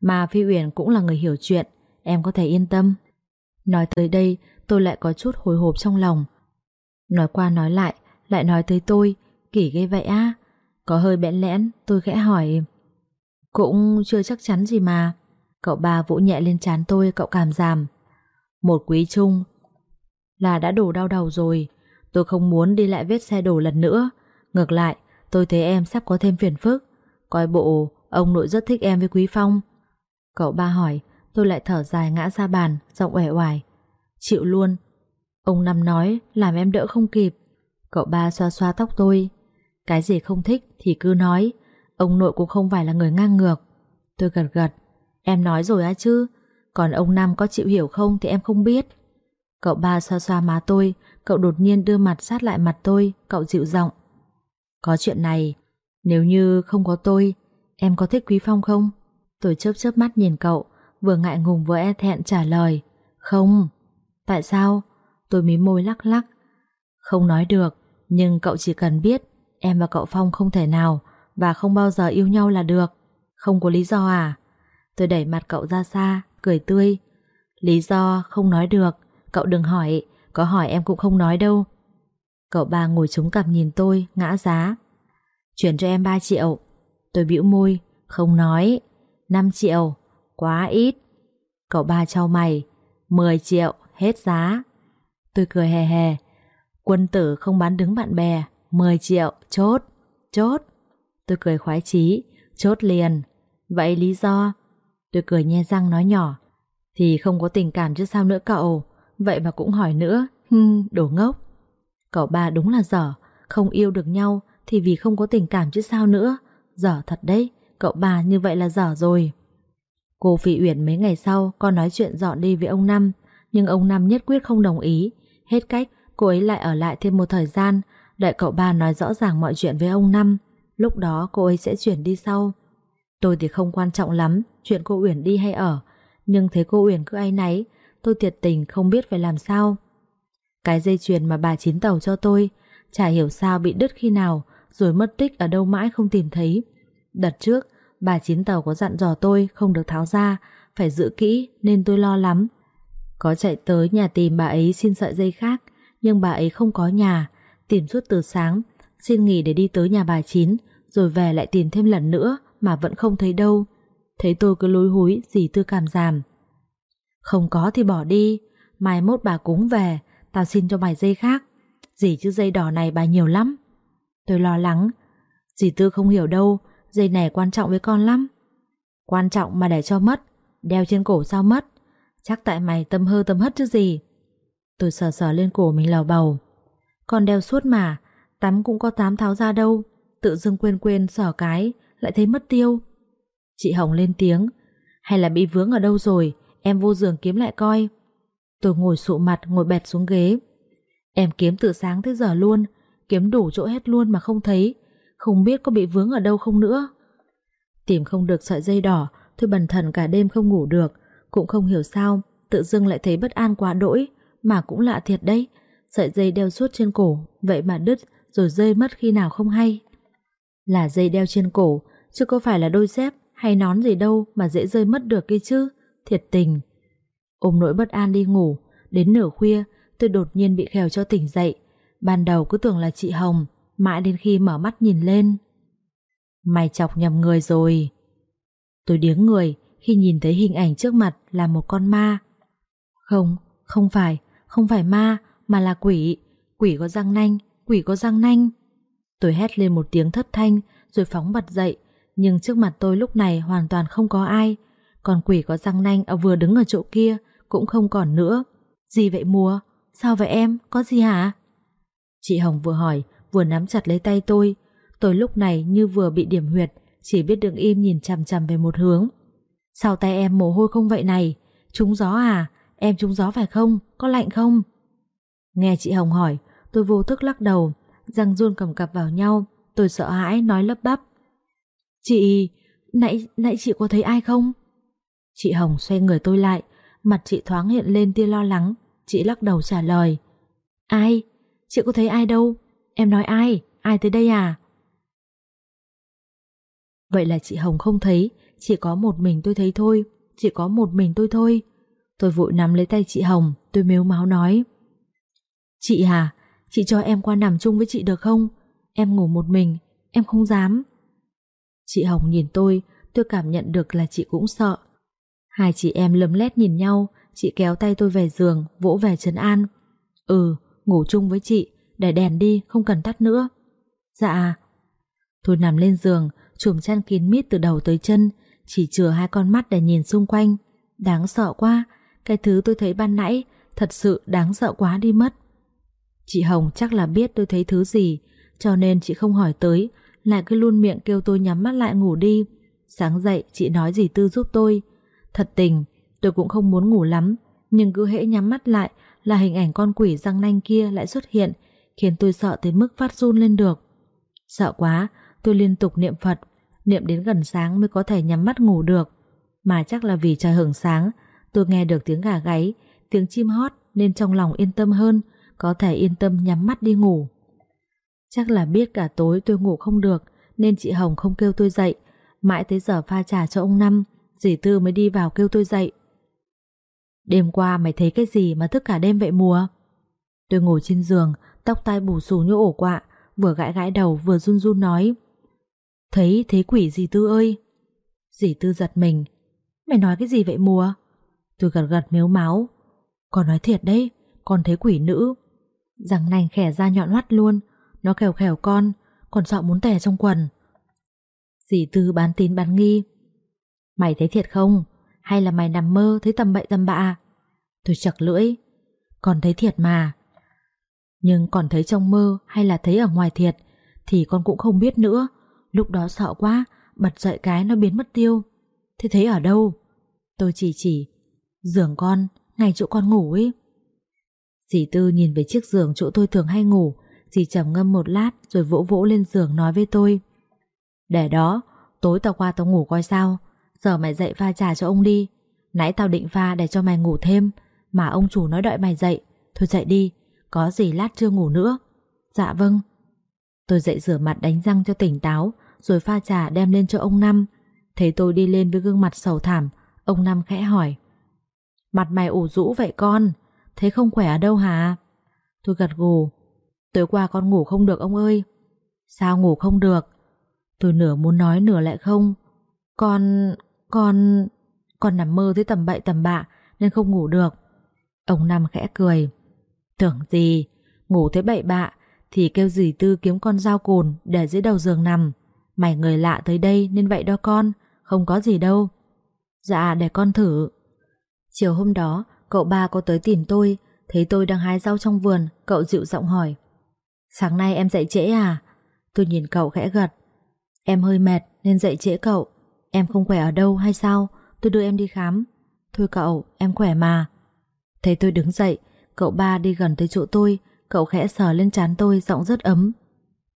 Mà Phi Uyển cũng là người hiểu chuyện, em có thể yên tâm. Nói tới đây, tôi lại có chút hồi hộp trong lòng. Nói qua nói lại, lại nói tới tôi, kỷ gây vậy á. Có hơi bẽn lẽn, tôi khẽ hỏi. Cũng chưa chắc chắn gì mà. Cậu ba vỗ nhẹ lên chán tôi, cậu cảm giảm. Một quý chung là đã đổ đau đầu rồi. Tôi không muốn đi lại vết xe đổ lần nữa. Ngược lại, tôi thấy em sắp có thêm phiền phức. Coi bộ Ông nội rất thích em với Quý Phong Cậu ba hỏi Tôi lại thở dài ngã ra bàn Giọng uể oải Chịu luôn Ông Năm nói làm em đỡ không kịp Cậu ba xoa xoa tóc tôi Cái gì không thích thì cứ nói Ông nội cũng không phải là người ngang ngược. Tôi gật gật. Em nói rồi á chứ. Còn ông Nam có chịu hiểu không thì em không biết. Cậu ba xoa xoa má tôi, cậu đột nhiên đưa mặt sát lại mặt tôi, cậu dịu giọng. Có chuyện này, nếu như không có tôi, em có thích Quý Phong không? Tôi chớp chớp mắt nhìn cậu, vừa ngại ngùng vừa e thẹn trả lời. Không. Tại sao? Tôi mím môi lắc lắc. Không nói được, nhưng cậu chỉ cần biết em và cậu Phong không thể nào và không bao giờ yêu nhau là được. Không có lý do à? Tôi đẩy mặt cậu ra xa, cười tươi. Lý do không nói được, cậu đừng hỏi, có hỏi em cũng không nói đâu. Cậu ba ngồi chống cằm nhìn tôi, ngã giá. Chuyển cho em 3 triệu. Tôi bĩu môi, không nói. 5 triệu, quá ít. Cậu ba trao mày, 10 triệu, hết giá. Tôi cười hề hề. Quân tử không bán đứng bạn bè, 10 triệu, chốt, chốt. Tôi cười khoái chí, chốt liền. Vậy lý do? Tôi cười nhe răng nói nhỏ. Thì không có tình cảm chứ sao nữa cậu. Vậy mà cũng hỏi nữa, hừm, đồ ngốc. Cậu ba đúng là dở, không yêu được nhau thì vì không có tình cảm chứ sao nữa. Dở thật đấy, cậu ba như vậy là dở rồi. Cô Phi Uyển mấy ngày sau con nói chuyện dọn đi với ông Năm, nhưng ông Năm nhất quyết không đồng ý. Hết cách, cô ấy lại ở lại thêm một thời gian, đợi cậu ba nói rõ ràng mọi chuyện với ông Năm. Lúc đó cô ấy sẽ chuyển đi sau. Tôi thì không quan trọng lắm chuyện cô Uyển đi hay ở, nhưng thấy cô Uyển cứ ai náy, tôi thiệt tình không biết phải làm sao. Cái dây chuyền mà bà chín tàu cho tôi, chả hiểu sao bị đứt khi nào, rồi mất tích ở đâu mãi không tìm thấy. Đợt trước, bà chín tàu có dặn dò tôi không được tháo ra, phải giữ kỹ nên tôi lo lắm. Có chạy tới nhà tìm bà ấy xin sợi dây khác, nhưng bà ấy không có nhà, tìm suốt từ sáng, xin nghỉ để đi tới nhà bà chín, rồi về lại tìm thêm lần nữa mà vẫn không thấy đâu. Thấy tôi cứ lối húi gì tư cảm giảm. Không có thì bỏ đi, mai mốt bà cúng về, tao xin cho mày dây khác. Dì chứ dây đỏ này bà nhiều lắm. Tôi lo lắng. Dì Tư không hiểu đâu, dây này quan trọng với con lắm. Quan trọng mà để cho mất, đeo trên cổ sao mất. Chắc tại mày tâm hơ tâm hất chứ gì. Tôi sờ sờ lên cổ mình lào bầu. Con đeo suốt mà, tắm cũng có tám tháo ra đâu. Tự dưng quên quên sờ cái, lại thấy mất tiêu. Chị Hồng lên tiếng, hay là bị vướng ở đâu rồi, em vô giường kiếm lại coi. Tôi ngồi sụ mặt, ngồi bẹt xuống ghế. Em kiếm từ sáng tới giờ luôn, kiếm đủ chỗ hết luôn mà không thấy, không biết có bị vướng ở đâu không nữa. Tìm không được sợi dây đỏ, tôi bần thần cả đêm không ngủ được, cũng không hiểu sao, tự dưng lại thấy bất an quá đỗi, mà cũng lạ thiệt đấy. Sợi dây đeo suốt trên cổ, vậy mà đứt rồi rơi mất khi nào không hay. Là dây đeo trên cổ, chứ có phải là đôi dép hay nón gì đâu mà dễ rơi mất được kia chứ, thiệt tình. Ôm nỗi bất an đi ngủ, đến nửa khuya tôi đột nhiên bị khèo cho tỉnh dậy. Ban đầu cứ tưởng là chị Hồng, mãi đến khi mở mắt nhìn lên. Mày chọc nhầm người rồi. Tôi điếng người khi nhìn thấy hình ảnh trước mặt là một con ma. Không, không phải, không phải ma, mà là quỷ. Quỷ có răng nanh, quỷ có răng nanh. Tôi hét lên một tiếng thất thanh rồi phóng bật dậy, nhưng trước mặt tôi lúc này hoàn toàn không có ai. Còn quỷ có răng nanh ở vừa đứng ở chỗ kia cũng không còn nữa. Gì vậy mùa? Sao vậy em? Có gì hả? Chị Hồng vừa hỏi, vừa nắm chặt lấy tay tôi. Tôi lúc này như vừa bị điểm huyệt, chỉ biết đứng im nhìn chằm chằm về một hướng. Sao tay em mồ hôi không vậy này? Trúng gió à? Em trúng gió phải không? Có lạnh không? Nghe chị Hồng hỏi, tôi vô thức lắc đầu, răng run cầm cặp vào nhau. Tôi sợ hãi nói lấp bắp. Chị, nãy, nãy chị có thấy ai không? Chị Hồng xoay người tôi lại, mặt chị thoáng hiện lên tia lo lắng, chị lắc đầu trả lời. Ai? Chị có thấy ai đâu? Em nói ai? Ai tới đây à? Vậy là chị Hồng không thấy, chỉ có một mình tôi thấy thôi, chỉ có một mình tôi thôi. Tôi vội nắm lấy tay chị Hồng, tôi mếu máu nói. Chị à, chị cho em qua nằm chung với chị được không? Em ngủ một mình, em không dám. Chị Hồng nhìn tôi, tôi cảm nhận được là chị cũng sợ. Hai chị em lấm lét nhìn nhau, chị kéo tay tôi về giường, vỗ về trấn an. Ừ, ngủ chung với chị, để đèn đi, không cần tắt nữa. Dạ. Tôi nằm lên giường, chùm chăn kín mít từ đầu tới chân, chỉ chừa hai con mắt để nhìn xung quanh. Đáng sợ quá, cái thứ tôi thấy ban nãy thật sự đáng sợ quá đi mất. Chị Hồng chắc là biết tôi thấy thứ gì, cho nên chị không hỏi tới lại cứ luôn miệng kêu tôi nhắm mắt lại ngủ đi. Sáng dậy chị nói gì Tư giúp tôi. Thật tình, tôi cũng không muốn ngủ lắm, nhưng cứ hễ nhắm mắt lại là hình ảnh con quỷ răng nanh kia lại xuất hiện, khiến tôi sợ tới mức phát run lên được. Sợ quá, tôi liên tục niệm Phật, niệm đến gần sáng mới có thể nhắm mắt ngủ được. Mà chắc là vì trời hưởng sáng, tôi nghe được tiếng gà gáy, tiếng chim hót nên trong lòng yên tâm hơn, có thể yên tâm nhắm mắt đi ngủ. Chắc là biết cả tối tôi ngủ không được nên chị Hồng không kêu tôi dậy, mãi tới giờ pha trà cho ông Năm, dì Tư mới đi vào kêu tôi dậy. Đêm qua mày thấy cái gì mà thức cả đêm vậy mùa? Tôi ngồi trên giường, tóc tai bù xù như ổ quạ, vừa gãi gãi đầu vừa run run nói. Thấy thế quỷ dì Tư ơi! Dì Tư giật mình. Mày nói cái gì vậy mùa? Tôi gật gật miếu máu. Con nói thiệt đấy, con thấy quỷ nữ. Răng nành khẻ ra nhọn hoắt luôn, nó khèo khèo con, còn sợ muốn tè trong quần. Dì Tư bán tín bán nghi. Mày thấy thiệt không? Hay là mày nằm mơ thấy tầm bậy tầm bạ? Tôi chật lưỡi. Còn thấy thiệt mà. Nhưng còn thấy trong mơ hay là thấy ở ngoài thiệt thì con cũng không biết nữa. Lúc đó sợ quá, bật dậy cái nó biến mất tiêu. Thế thấy ở đâu? Tôi chỉ chỉ. Giường con, ngay chỗ con ngủ ấy. Dì Tư nhìn về chiếc giường chỗ tôi thường hay ngủ Dì trầm ngâm một lát Rồi vỗ vỗ lên giường nói với tôi. Để đó, tối tao qua tao ngủ coi sao. Giờ mày dậy pha trà cho ông đi. Nãy tao định pha để cho mày ngủ thêm Mà ông chủ nói đợi mày dậy. Thôi dậy đi, có gì lát chưa ngủ nữa. Dạ vâng. Tôi dậy rửa mặt đánh răng cho tỉnh táo Rồi pha trà đem lên cho ông Năm. Thấy tôi đi lên với gương mặt sầu thảm Ông Năm khẽ hỏi. Mặt mày ủ rũ vậy con Thế không khỏe ở đâu hả? Tôi gật gù. Tối qua con ngủ không được ông ơi. Sao ngủ không được? Tôi nửa muốn nói nửa lại không. Con... con... con nằm mơ thấy tầm bậy tầm bạ nên không ngủ được. Ông Năm khẽ cười. Tưởng gì? Ngủ thấy bậy bạ thì kêu dì Tư kiếm con dao cồn để dưới đầu giường nằm. Mày người lạ tới đây nên vậy đó con, không có gì đâu. Dạ để con thử. Chiều hôm đó Cậu ba có tới tìm tôi Thấy tôi đang hái rau trong vườn Cậu dịu giọng hỏi Sáng nay em dậy trễ à? Tôi nhìn cậu khẽ gật. Em hơi mệt nên dậy trễ cậu. Em không khỏe ở đâu hay sao? Tôi đưa em đi khám. Thôi cậu em khỏe mà. Thấy tôi đứng dậy Cậu ba đi gần tới chỗ tôi. Cậu khẽ sờ lên trán tôi giọng rất ấm.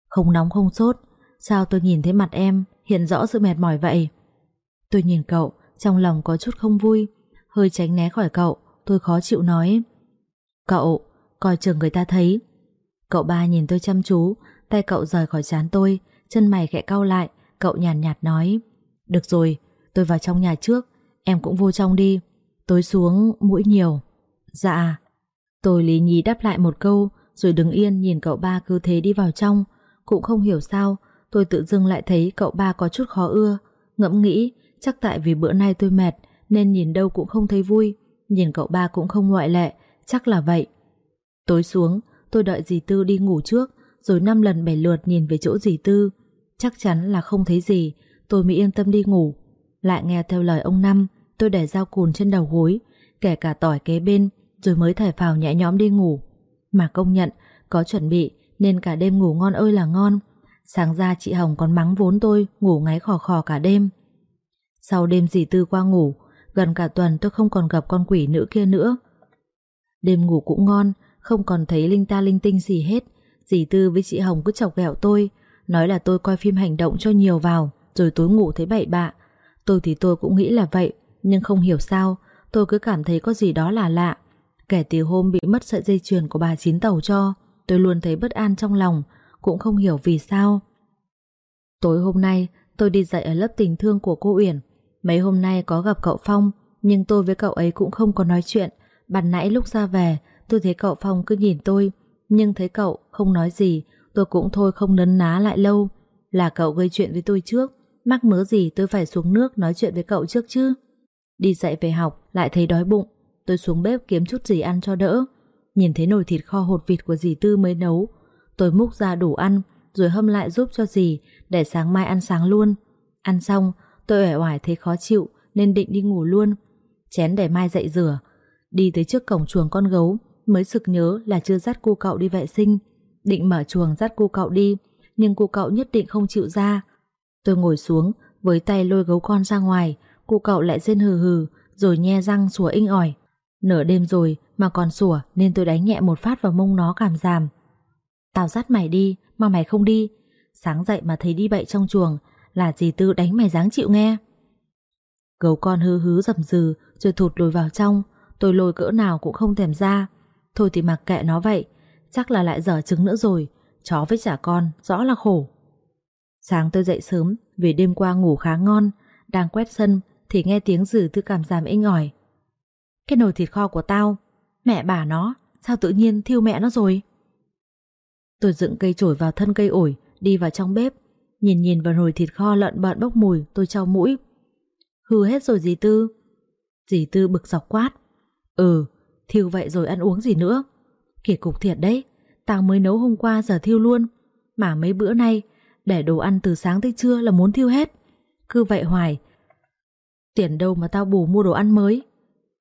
Không nóng không sốt. Sao tôi nhìn thấy mặt em Hiện rõ sự mệt mỏi vậy? Tôi nhìn cậu Trong lòng có chút không vui. Hơi tránh né khỏi cậu tôi khó chịu nói. Cậu, coi chừng người ta thấy. Cậu ba nhìn tôi chăm chú Tay cậu rời khỏi chán tôi Chân mày khẽ cau lại Cậu nhàn nhạt, nhạt nói Được rồi, tôi vào trong nhà trước Em cũng vô trong đi Tối xuống mũi nhiều. Dạ. Tôi lý nhí đáp lại một câu Rồi đứng yên nhìn cậu ba cứ thế đi vào trong. Cũng không hiểu sao Tôi tự dưng lại thấy cậu ba có chút khó ưa Ngẫm nghĩ Chắc tại vì bữa nay tôi mệt Nên nhìn đâu cũng không thấy vui Nhìn cậu ba cũng không ngoại lệ Chắc là vậy. Tối xuống tôi đợi dì Tư đi ngủ trước, Rồi năm lần bảy lượt nhìn về chỗ dì Tư. Chắc chắn là không thấy gì, Tôi mới yên tâm đi ngủ. Lại nghe theo lời ông Năm, Tôi để dao cùn trên đầu gối, Kể cả tỏi kế bên, Rồi mới thải phào nhẹ nhõm đi ngủ. Mà công nhận, có chuẩn bị, Nên cả đêm ngủ ngon ơi là ngon. Sáng ra chị Hồng còn mắng vốn tôi, Ngủ ngáy khò khò cả đêm. Sau đêm dì Tư qua ngủ, Gần cả tuần tôi không còn gặp con quỷ nữ kia nữa. Đêm ngủ cũng ngon không còn thấy linh ta linh tinh gì hết. Dì Tư với chị Hồng cứ chọc ghẹo tôi, Nói là tôi coi phim hành động cho nhiều vào, Rồi tối ngủ thấy bậy bạ. Tôi thì tôi cũng nghĩ là vậy, Nhưng không hiểu sao, Tôi cứ cảm thấy có gì đó là lạ. Kể từ hôm bị mất sợi dây chuyền của bà Chín Tàu cho, Tôi luôn thấy bất an trong lòng, Cũng không hiểu vì sao. Tối hôm nay, tôi đi dạy ở lớp tình thương của cô Uyển. Mấy hôm nay có gặp cậu Phong, Nhưng tôi với cậu ấy cũng không có nói chuyện. Ban nãy lúc ra về Tôi thấy cậu Phong cứ nhìn tôi, Nhưng thấy cậu không nói gì, Tôi cũng thôi không nấn ná lại lâu Là cậu gây chuyện với tôi trước, Mắc mớ gì tôi phải xuống nước nói chuyện với cậu trước chứ Đi dạy về học, Lại thấy đói bụng, Tôi xuống bếp kiếm chút gì ăn cho đỡ Nhìn thấy nồi thịt kho hột vịt của dì Tư mới nấu, Tôi múc ra đủ ăn, Rồi hâm lại giúp cho dì, Để sáng mai ăn sáng luôn Ăn xong, Tôi ẻo oải thấy khó chịu, nên định đi ngủ luôn. Chén để mai dậy rửa. Đi tới trước cổng chuồng con gấu mới sực nhớ là chưa dắt cô cậu đi vệ sinh. Định mở chuồng dắt cô cậu đi nhưng cô cậu nhất định không chịu ra. Tôi ngồi xuống, với tay lôi gấu con ra ngoài, cô cậu lại rên hừ hừ, rồi nhe răng sủa inh ỏi. Nửa đêm rồi mà còn sủa nên tôi đánh nhẹ một phát vào mông nó cảm giảm. Tao dắt mày đi, mà mày không đi. Sáng dậy mà thấy đi bậy trong chuồng, là dì Tư đánh mày dáng chịu nghe. Gấu con hư hứ dầm dừ rồi thụt lùi vào trong, tôi lôi cỡ nào cũng không thèm ra. Thôi thì mặc kệ nó vậy, chắc là lại dở trứng nữa rồi, chó với trả con, rõ là khổ. Sáng tôi dậy sớm vì đêm qua ngủ khá ngon, đang quét sân thì nghe tiếng dử tư cảm giảm inh ỏi. Cái nồi thịt kho của tao, mẹ bà nó, sao tự nhiên thiêu mẹ nó rồi? Tôi dựng cây chổi vào thân cây ổi, đi vào trong bếp, nhìn nhìn vào nồi thịt kho lợn bợn bốc mùi, tôi trao mũi. Hư hết rồi dì Tư. Dì Tư bực dọc quát. Ừ, thiêu vậy rồi ăn uống gì nữa. Kể cục thiệt đấy, tao mới nấu hôm qua giờ thiêu luôn. Mà mấy bữa nay, để đồ ăn từ sáng tới trưa là muốn thiêu hết. Cứ vậy hoài. Tiền đâu mà tao bù mua đồ ăn mới.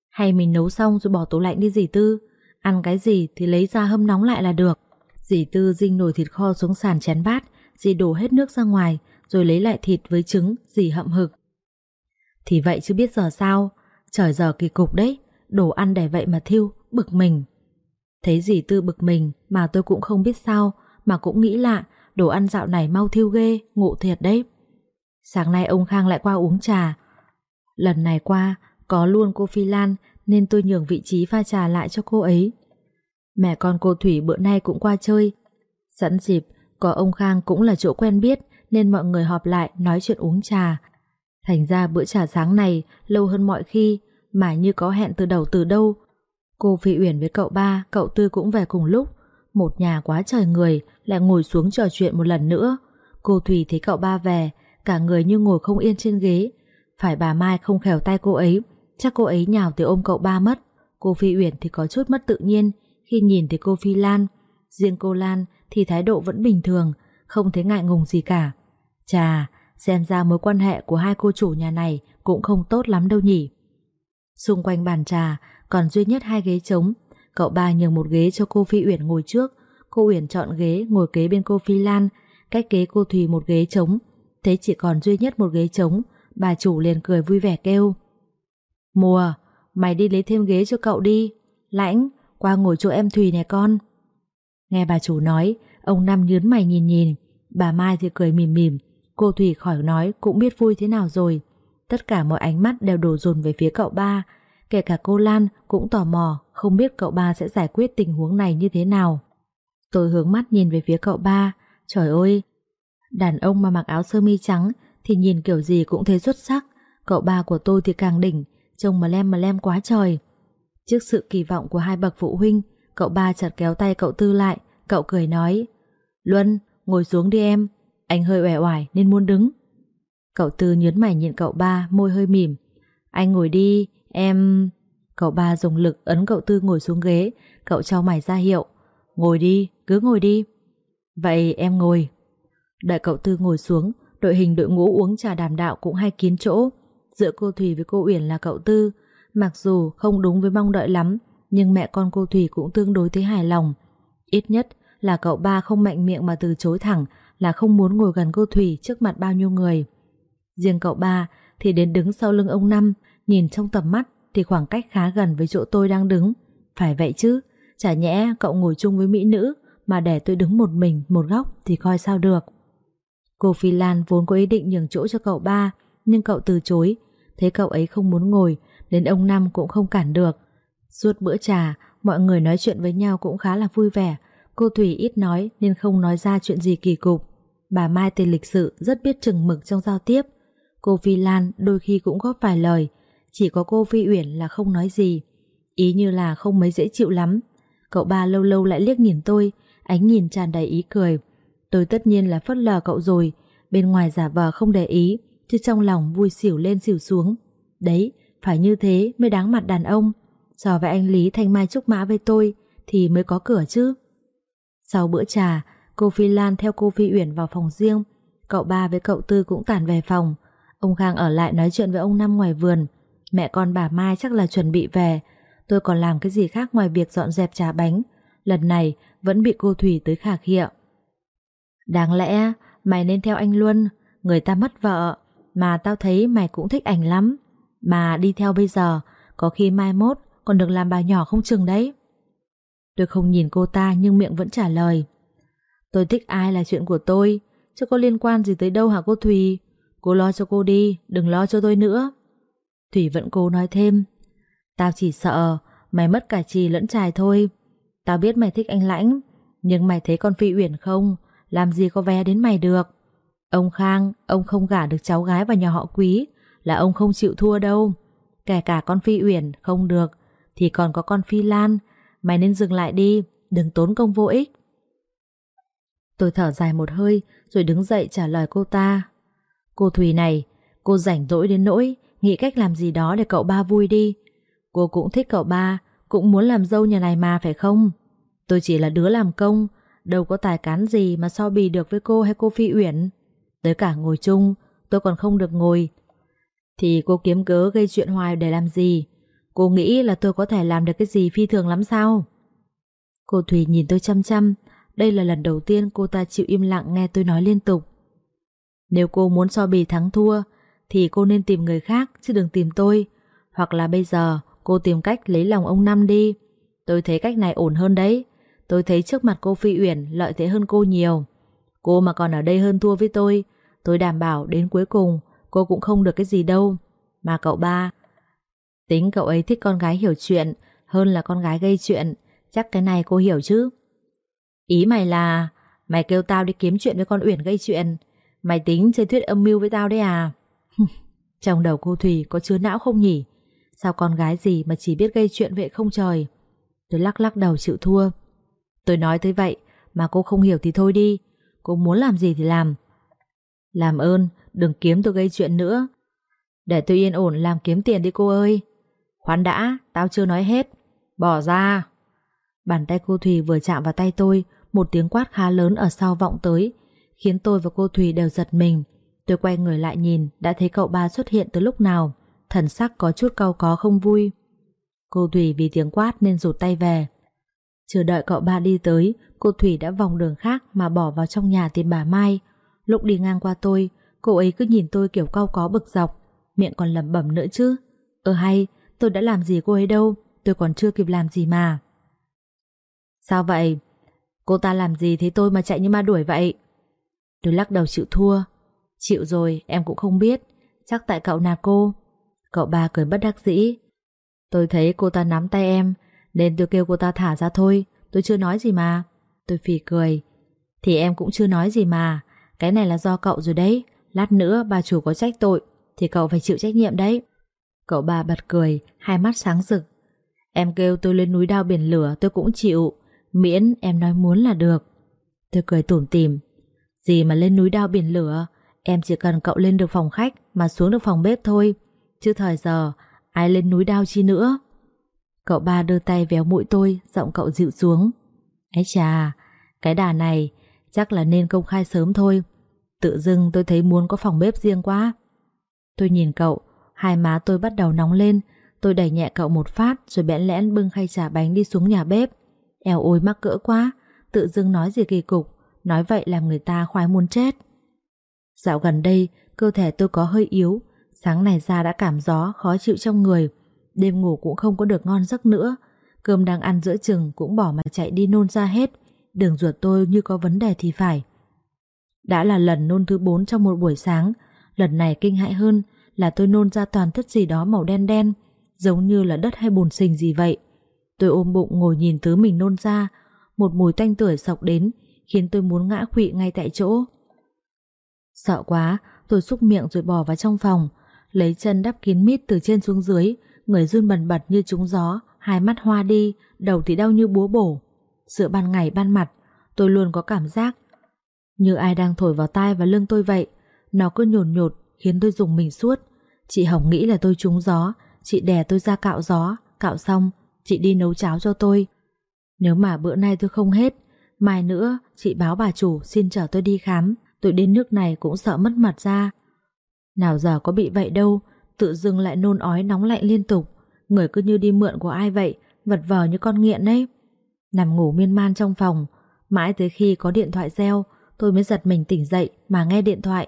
Hay mình nấu xong rồi bỏ tủ lạnh đi dì Tư. Ăn cái gì thì lấy ra hâm nóng lại là được. Dì Tư dinh nồi thịt kho xuống sàn chén bát, dì đổ hết nước ra ngoài, rồi lấy lại thịt với trứng, dì hậm hực. Thì vậy chứ biết giờ sao, trời giờ kỳ cục đấy, đồ ăn để vậy mà thiêu, bực mình. Thấy dì Tư bực mình mà tôi cũng không biết sao, mà cũng nghĩ lạ, đồ ăn dạo này mau thiêu ghê, ngộ thiệt đấy. Sáng nay ông Khang lại qua uống trà. Lần này qua, có luôn cô Phi Lan nên tôi nhường vị trí pha trà lại cho cô ấy. Mẹ con cô Thủy bữa nay cũng qua chơi. Sẵn dịp, có ông Khang cũng là chỗ quen biết nên mọi người họp lại nói chuyện uống trà. Thành ra bữa trà sáng này lâu hơn mọi khi mà như có hẹn từ đầu từ đâu. Cô Phi Uyển với cậu ba, cậu Tư cũng về cùng lúc. Một nhà quá trời người lại ngồi xuống trò chuyện một lần nữa. Cô Thủy thấy cậu ba về, cả người như ngồi không yên trên ghế. Phải bà Mai không khèo tay cô ấy, chắc cô ấy nhào tới ôm cậu ba mất. Cô Phi Uyển thì có chút mất tự nhiên, khi nhìn thấy cô Phi Lan. Riêng cô Lan thì thái độ vẫn bình thường, không thấy ngại ngùng gì cả. Chà, xem ra mối quan hệ của hai cô chủ nhà này cũng không tốt lắm đâu nhỉ. Xung quanh bàn trà còn duy nhất hai ghế trống, cậu ba nhường một ghế cho cô Phi Uyển ngồi trước, cô Uyển chọn ghế ngồi kế bên cô Phi Lan, cách ghế cô Thùy một ghế trống. Thế chỉ còn duy nhất một ghế trống, bà chủ liền cười vui vẻ kêu. Mùa, mày đi lấy thêm ghế cho cậu đi. Lãnh, qua ngồi chỗ em Thùy nè con. Nghe bà chủ nói, ông Năm nhớn mày nhìn nhìn, bà Mai thì cười mỉm mỉm, cô Thùy khỏi nói cũng biết vui thế nào rồi. Tất cả mọi ánh mắt đều đổ dồn về phía cậu ba, kể cả cô Lan cũng tò mò không biết cậu ba sẽ giải quyết tình huống này như thế nào. Tôi hướng mắt nhìn về phía cậu ba, trời ơi, đàn ông mà mặc áo sơ mi trắng thì nhìn kiểu gì cũng thấy xuất sắc, cậu ba của tôi thì càng đỉnh, trông mà lem mà lem quá trời. Trước sự kỳ vọng của hai bậc phụ huynh, cậu ba chợt kéo tay cậu Tư lại, cậu cười nói Luân, ngồi xuống đi em, anh hơi uể oải nên muốn đứng. Cậu Tư nhớn mày nhìn cậu ba, môi hơi mỉm. Anh ngồi đi, em... Cậu ba dùng lực ấn cậu Tư ngồi xuống ghế, cậu trao mày ra hiệu. Ngồi đi, cứ ngồi đi. Vậy em ngồi. Đợi cậu Tư ngồi xuống, đội hình đội ngũ uống trà đàm đạo cũng hay kín chỗ. Giữa cô Thùy với cô Uyển là cậu Tư, Mặc dù không đúng với mong đợi lắm, nhưng mẹ con cô Thủy cũng tương đối thấy hài lòng. Ít nhất là cậu ba không mạnh miệng mà từ chối thẳng là không muốn ngồi gần cô Thủy trước mặt bao nhiêu người. Riêng cậu ba thì đến đứng sau lưng ông Năm, nhìn trong tầm mắt thì khoảng cách khá gần với chỗ tôi đang đứng. Phải vậy chứ, chả nhẽ cậu ngồi chung với mỹ nữ mà để tôi đứng một mình một góc thì coi sao được. Cô Phi Lan vốn có ý định nhường chỗ cho cậu ba, nhưng cậu từ chối. Thấy cậu ấy không muốn ngồi đến ông Năm cũng không cản được. Suốt bữa trà, mọi người nói chuyện với nhau cũng khá là vui vẻ. Cô Thủy ít nói nên không nói ra chuyện gì kỳ cục. Bà Mai tên lịch sự rất biết chừng mực trong giao tiếp. Cô Phi Lan đôi khi cũng góp vài lời, chỉ có cô Phi Uyển là không nói gì. Ý như là không mấy dễ chịu lắm. Cậu ba lâu lâu lại liếc nhìn tôi, ánh nhìn tràn đầy ý cười. Tôi tất nhiên là phớt lờ cậu rồi, bên ngoài giả vờ không để ý, chứ trong lòng vui xỉu lên xỉu xuống. Đấy, phải như thế mới đáng mặt đàn ông So với anh Lý Thanh Mai Trúc Mã với tôi Thì mới có cửa chứ Sau bữa trà Cô Phi Lan theo cô Phi Uyển vào phòng riêng Cậu ba với cậu Tư cũng tản về phòng Ông Khang ở lại nói chuyện với ông Năm ngoài vườn Mẹ con bà Mai chắc là chuẩn bị về Tôi còn làm cái gì khác ngoài việc dọn dẹp trà bánh Lần này vẫn bị cô Thủy tới khả khịa Đáng lẽ mày nên theo anh Luân, người ta mất vợ, mà tao thấy mày cũng thích ảnh lắm. Mà đi theo bây giờ, có khi mai mốt còn được làm bà nhỏ không chừng đấy. Tôi không nhìn cô ta nhưng miệng vẫn trả lời. Tôi thích ai là chuyện của tôi, chứ có liên quan gì tới đâu hả cô Thùy? Cô lo cho cô đi, đừng lo cho tôi nữa. Thủy vẫn cố nói thêm. Tao chỉ sợ mày mất cả trì lẫn trài thôi. Tao biết mày thích anh Lãnh, nhưng mày thấy con Phi Uyển không? Làm gì có vé đến mày được. Ông Khang, ông không gả được cháu gái vào nhà họ quý, là ông không chịu thua đâu. Kể cả con Phi Uyển không được, thì còn có con Phi Lan. Mày nên dừng lại đi, đừng tốn công vô ích. Tôi thở dài một hơi rồi đứng dậy trả lời cô ta. Cô Thùy này, cô rảnh rỗi đến nỗi nghĩ cách làm gì đó để cậu ba vui đi. Cô cũng thích cậu ba, cũng muốn làm dâu nhà này mà phải không? Tôi chỉ là đứa làm công, đâu có tài cán gì mà so bì được với cô hay cô Phi Uyển. Tới cả ngồi chung, tôi còn không được ngồi. Thì cô kiếm cớ gây chuyện hoài để làm gì? Cô nghĩ là tôi có thể làm được cái gì phi thường lắm sao? Cô Thùy nhìn tôi chăm chăm, đây là lần đầu tiên cô ta chịu im lặng nghe tôi nói liên tục. Nếu cô muốn so bì thắng thua, thì cô nên tìm người khác chứ đừng tìm tôi. Hoặc là bây giờ cô tìm cách lấy lòng ông Năm đi. Tôi thấy cách này ổn hơn đấy. Tôi thấy trước mặt cô Phi Uyển lợi thế hơn cô nhiều. Cô mà còn ở đây hơn thua với tôi, tôi đảm bảo đến cuối cùng cô cũng không được cái gì đâu. Mà cậu ba, tính cậu ấy thích con gái hiểu chuyện hơn là con gái gây chuyện. Chắc cái này cô hiểu chứ? Ý mày là mày kêu tao đi kiếm chuyện với con Uyển gây chuyện. Mày tính chơi thuyết âm mưu với tao đấy à? Trong đầu cô Thùy có chứa não không nhỉ? Sao con gái gì mà chỉ biết gây chuyện vậy không trời? Tôi lắc lắc đầu chịu thua. Tôi nói tới vậy mà cô không hiểu thì thôi đi. Cô muốn làm gì thì làm. Làm ơn, đừng kiếm tôi gây chuyện nữa. Để tôi yên ổn làm kiếm tiền đi cô ơi. Khoan đã, tao chưa nói hết. Bỏ ra. Bàn tay cô Thùy vừa chạm vào tay tôi, một tiếng quát khá lớn ở sau vọng tới, khiến tôi và cô Thùy đều giật mình. Tôi quay người lại nhìn, đã thấy cậu ba xuất hiện từ lúc nào, thần sắc có chút cau có không vui. Cô Thùy vì tiếng quát nên rụt tay về. Chờ đợi cậu ba đi tới, cô Thủy đã vòng đường khác mà bỏ vào trong nhà tìm bà Mai. Lúc đi ngang qua tôi, cô ấy cứ nhìn tôi kiểu cau có bực dọc, miệng còn lẩm bẩm nữa chứ. Ờ hay, tôi đã làm gì cô ấy đâu, tôi còn chưa kịp làm gì mà. Sao vậy? Cô ta làm gì thế tôi mà chạy như ma đuổi vậy? Tôi lắc đầu chịu thua. Chịu rồi, em cũng không biết. Chắc tại cậu nạt cô. Cậu ba cười bất đắc dĩ. Tôi thấy cô ta nắm tay em, nên tôi kêu cô ta thả ra thôi. Tôi chưa nói gì mà. Tôi phì cười. Thì em cũng chưa nói gì mà. Cái này là do cậu rồi đấy. Lát nữa bà chủ có trách tội, thì cậu phải chịu trách nhiệm đấy. Cậu bà bật cười, hai mắt sáng rực. Em kêu tôi lên núi đao biển lửa tôi cũng chịu. Miễn em nói muốn là được Tôi cười tủm tỉm gì mà lên núi đao biển lửa? Em chỉ cần cậu lên được phòng khách Mà xuống được phòng bếp thôi. Chứ thời giờ ai lên núi đao chi nữa? Cậu ba đưa tay véo mũi tôi Giọng cậu dịu xuống. Ấy chà Cái đà này chắc là nên công khai sớm thôi. Tự dưng tôi thấy muốn có phòng bếp riêng quá. Tôi nhìn cậu Hai má tôi bắt đầu nóng lên. Tôi đẩy nhẹ cậu một phát Rồi bẽn lẽn bưng khay trà bánh đi xuống nhà bếp. Eo ôi mắc cỡ quá, tự dưng nói gì kỳ cục, nói vậy làm người ta khoái muốn chết. Dạo gần đây, cơ thể tôi có hơi yếu, sáng này ra đã cảm gió, khó chịu trong người, đêm ngủ cũng không có được ngon giấc nữa, cơm đang ăn giữa chừng cũng bỏ mà chạy đi nôn ra hết, đường ruột tôi như có vấn đề thì phải. Đã là lần nôn thứ bốn trong một buổi sáng, lần này kinh hãi hơn là tôi nôn ra toàn thất gì đó màu đen đen, giống như là đất hay bùn sình gì vậy. Tôi ôm bụng ngồi nhìn thứ mình nôn ra, một mùi tanh tưởi sọc đến, khiến tôi muốn ngã quỵ ngay tại chỗ. Sợ quá, tôi xúc miệng rồi bỏ vào trong phòng, lấy chân đắp kín mít từ trên xuống dưới, người run bần bật như trúng gió, hai mắt hoa đi, đầu thì đau như búa bổ. Giữa ban ngày ban mặt, tôi luôn có cảm giác như ai đang thổi vào tai và lưng tôi vậy. Nó cứ nhồn nhột khiến tôi dùng mình suốt. Chị Hồng nghĩ là tôi trúng gió, chị đè tôi ra cạo gió, cạo xong chị đi nấu cháo cho tôi. Nếu mà bữa nay tôi không hết, mai nữa chị báo bà chủ xin chở tôi đi khám, tôi đến nước này cũng sợ mất mặt ra. Nào giờ có bị vậy đâu, tự dưng lại nôn ói nóng lạnh liên tục, người cứ như đi mượn của ai vậy, vật vờ như con nghiện ấy. Nằm ngủ miên man trong phòng, mãi tới khi có điện thoại reo, tôi mới giật mình tỉnh dậy mà nghe điện thoại.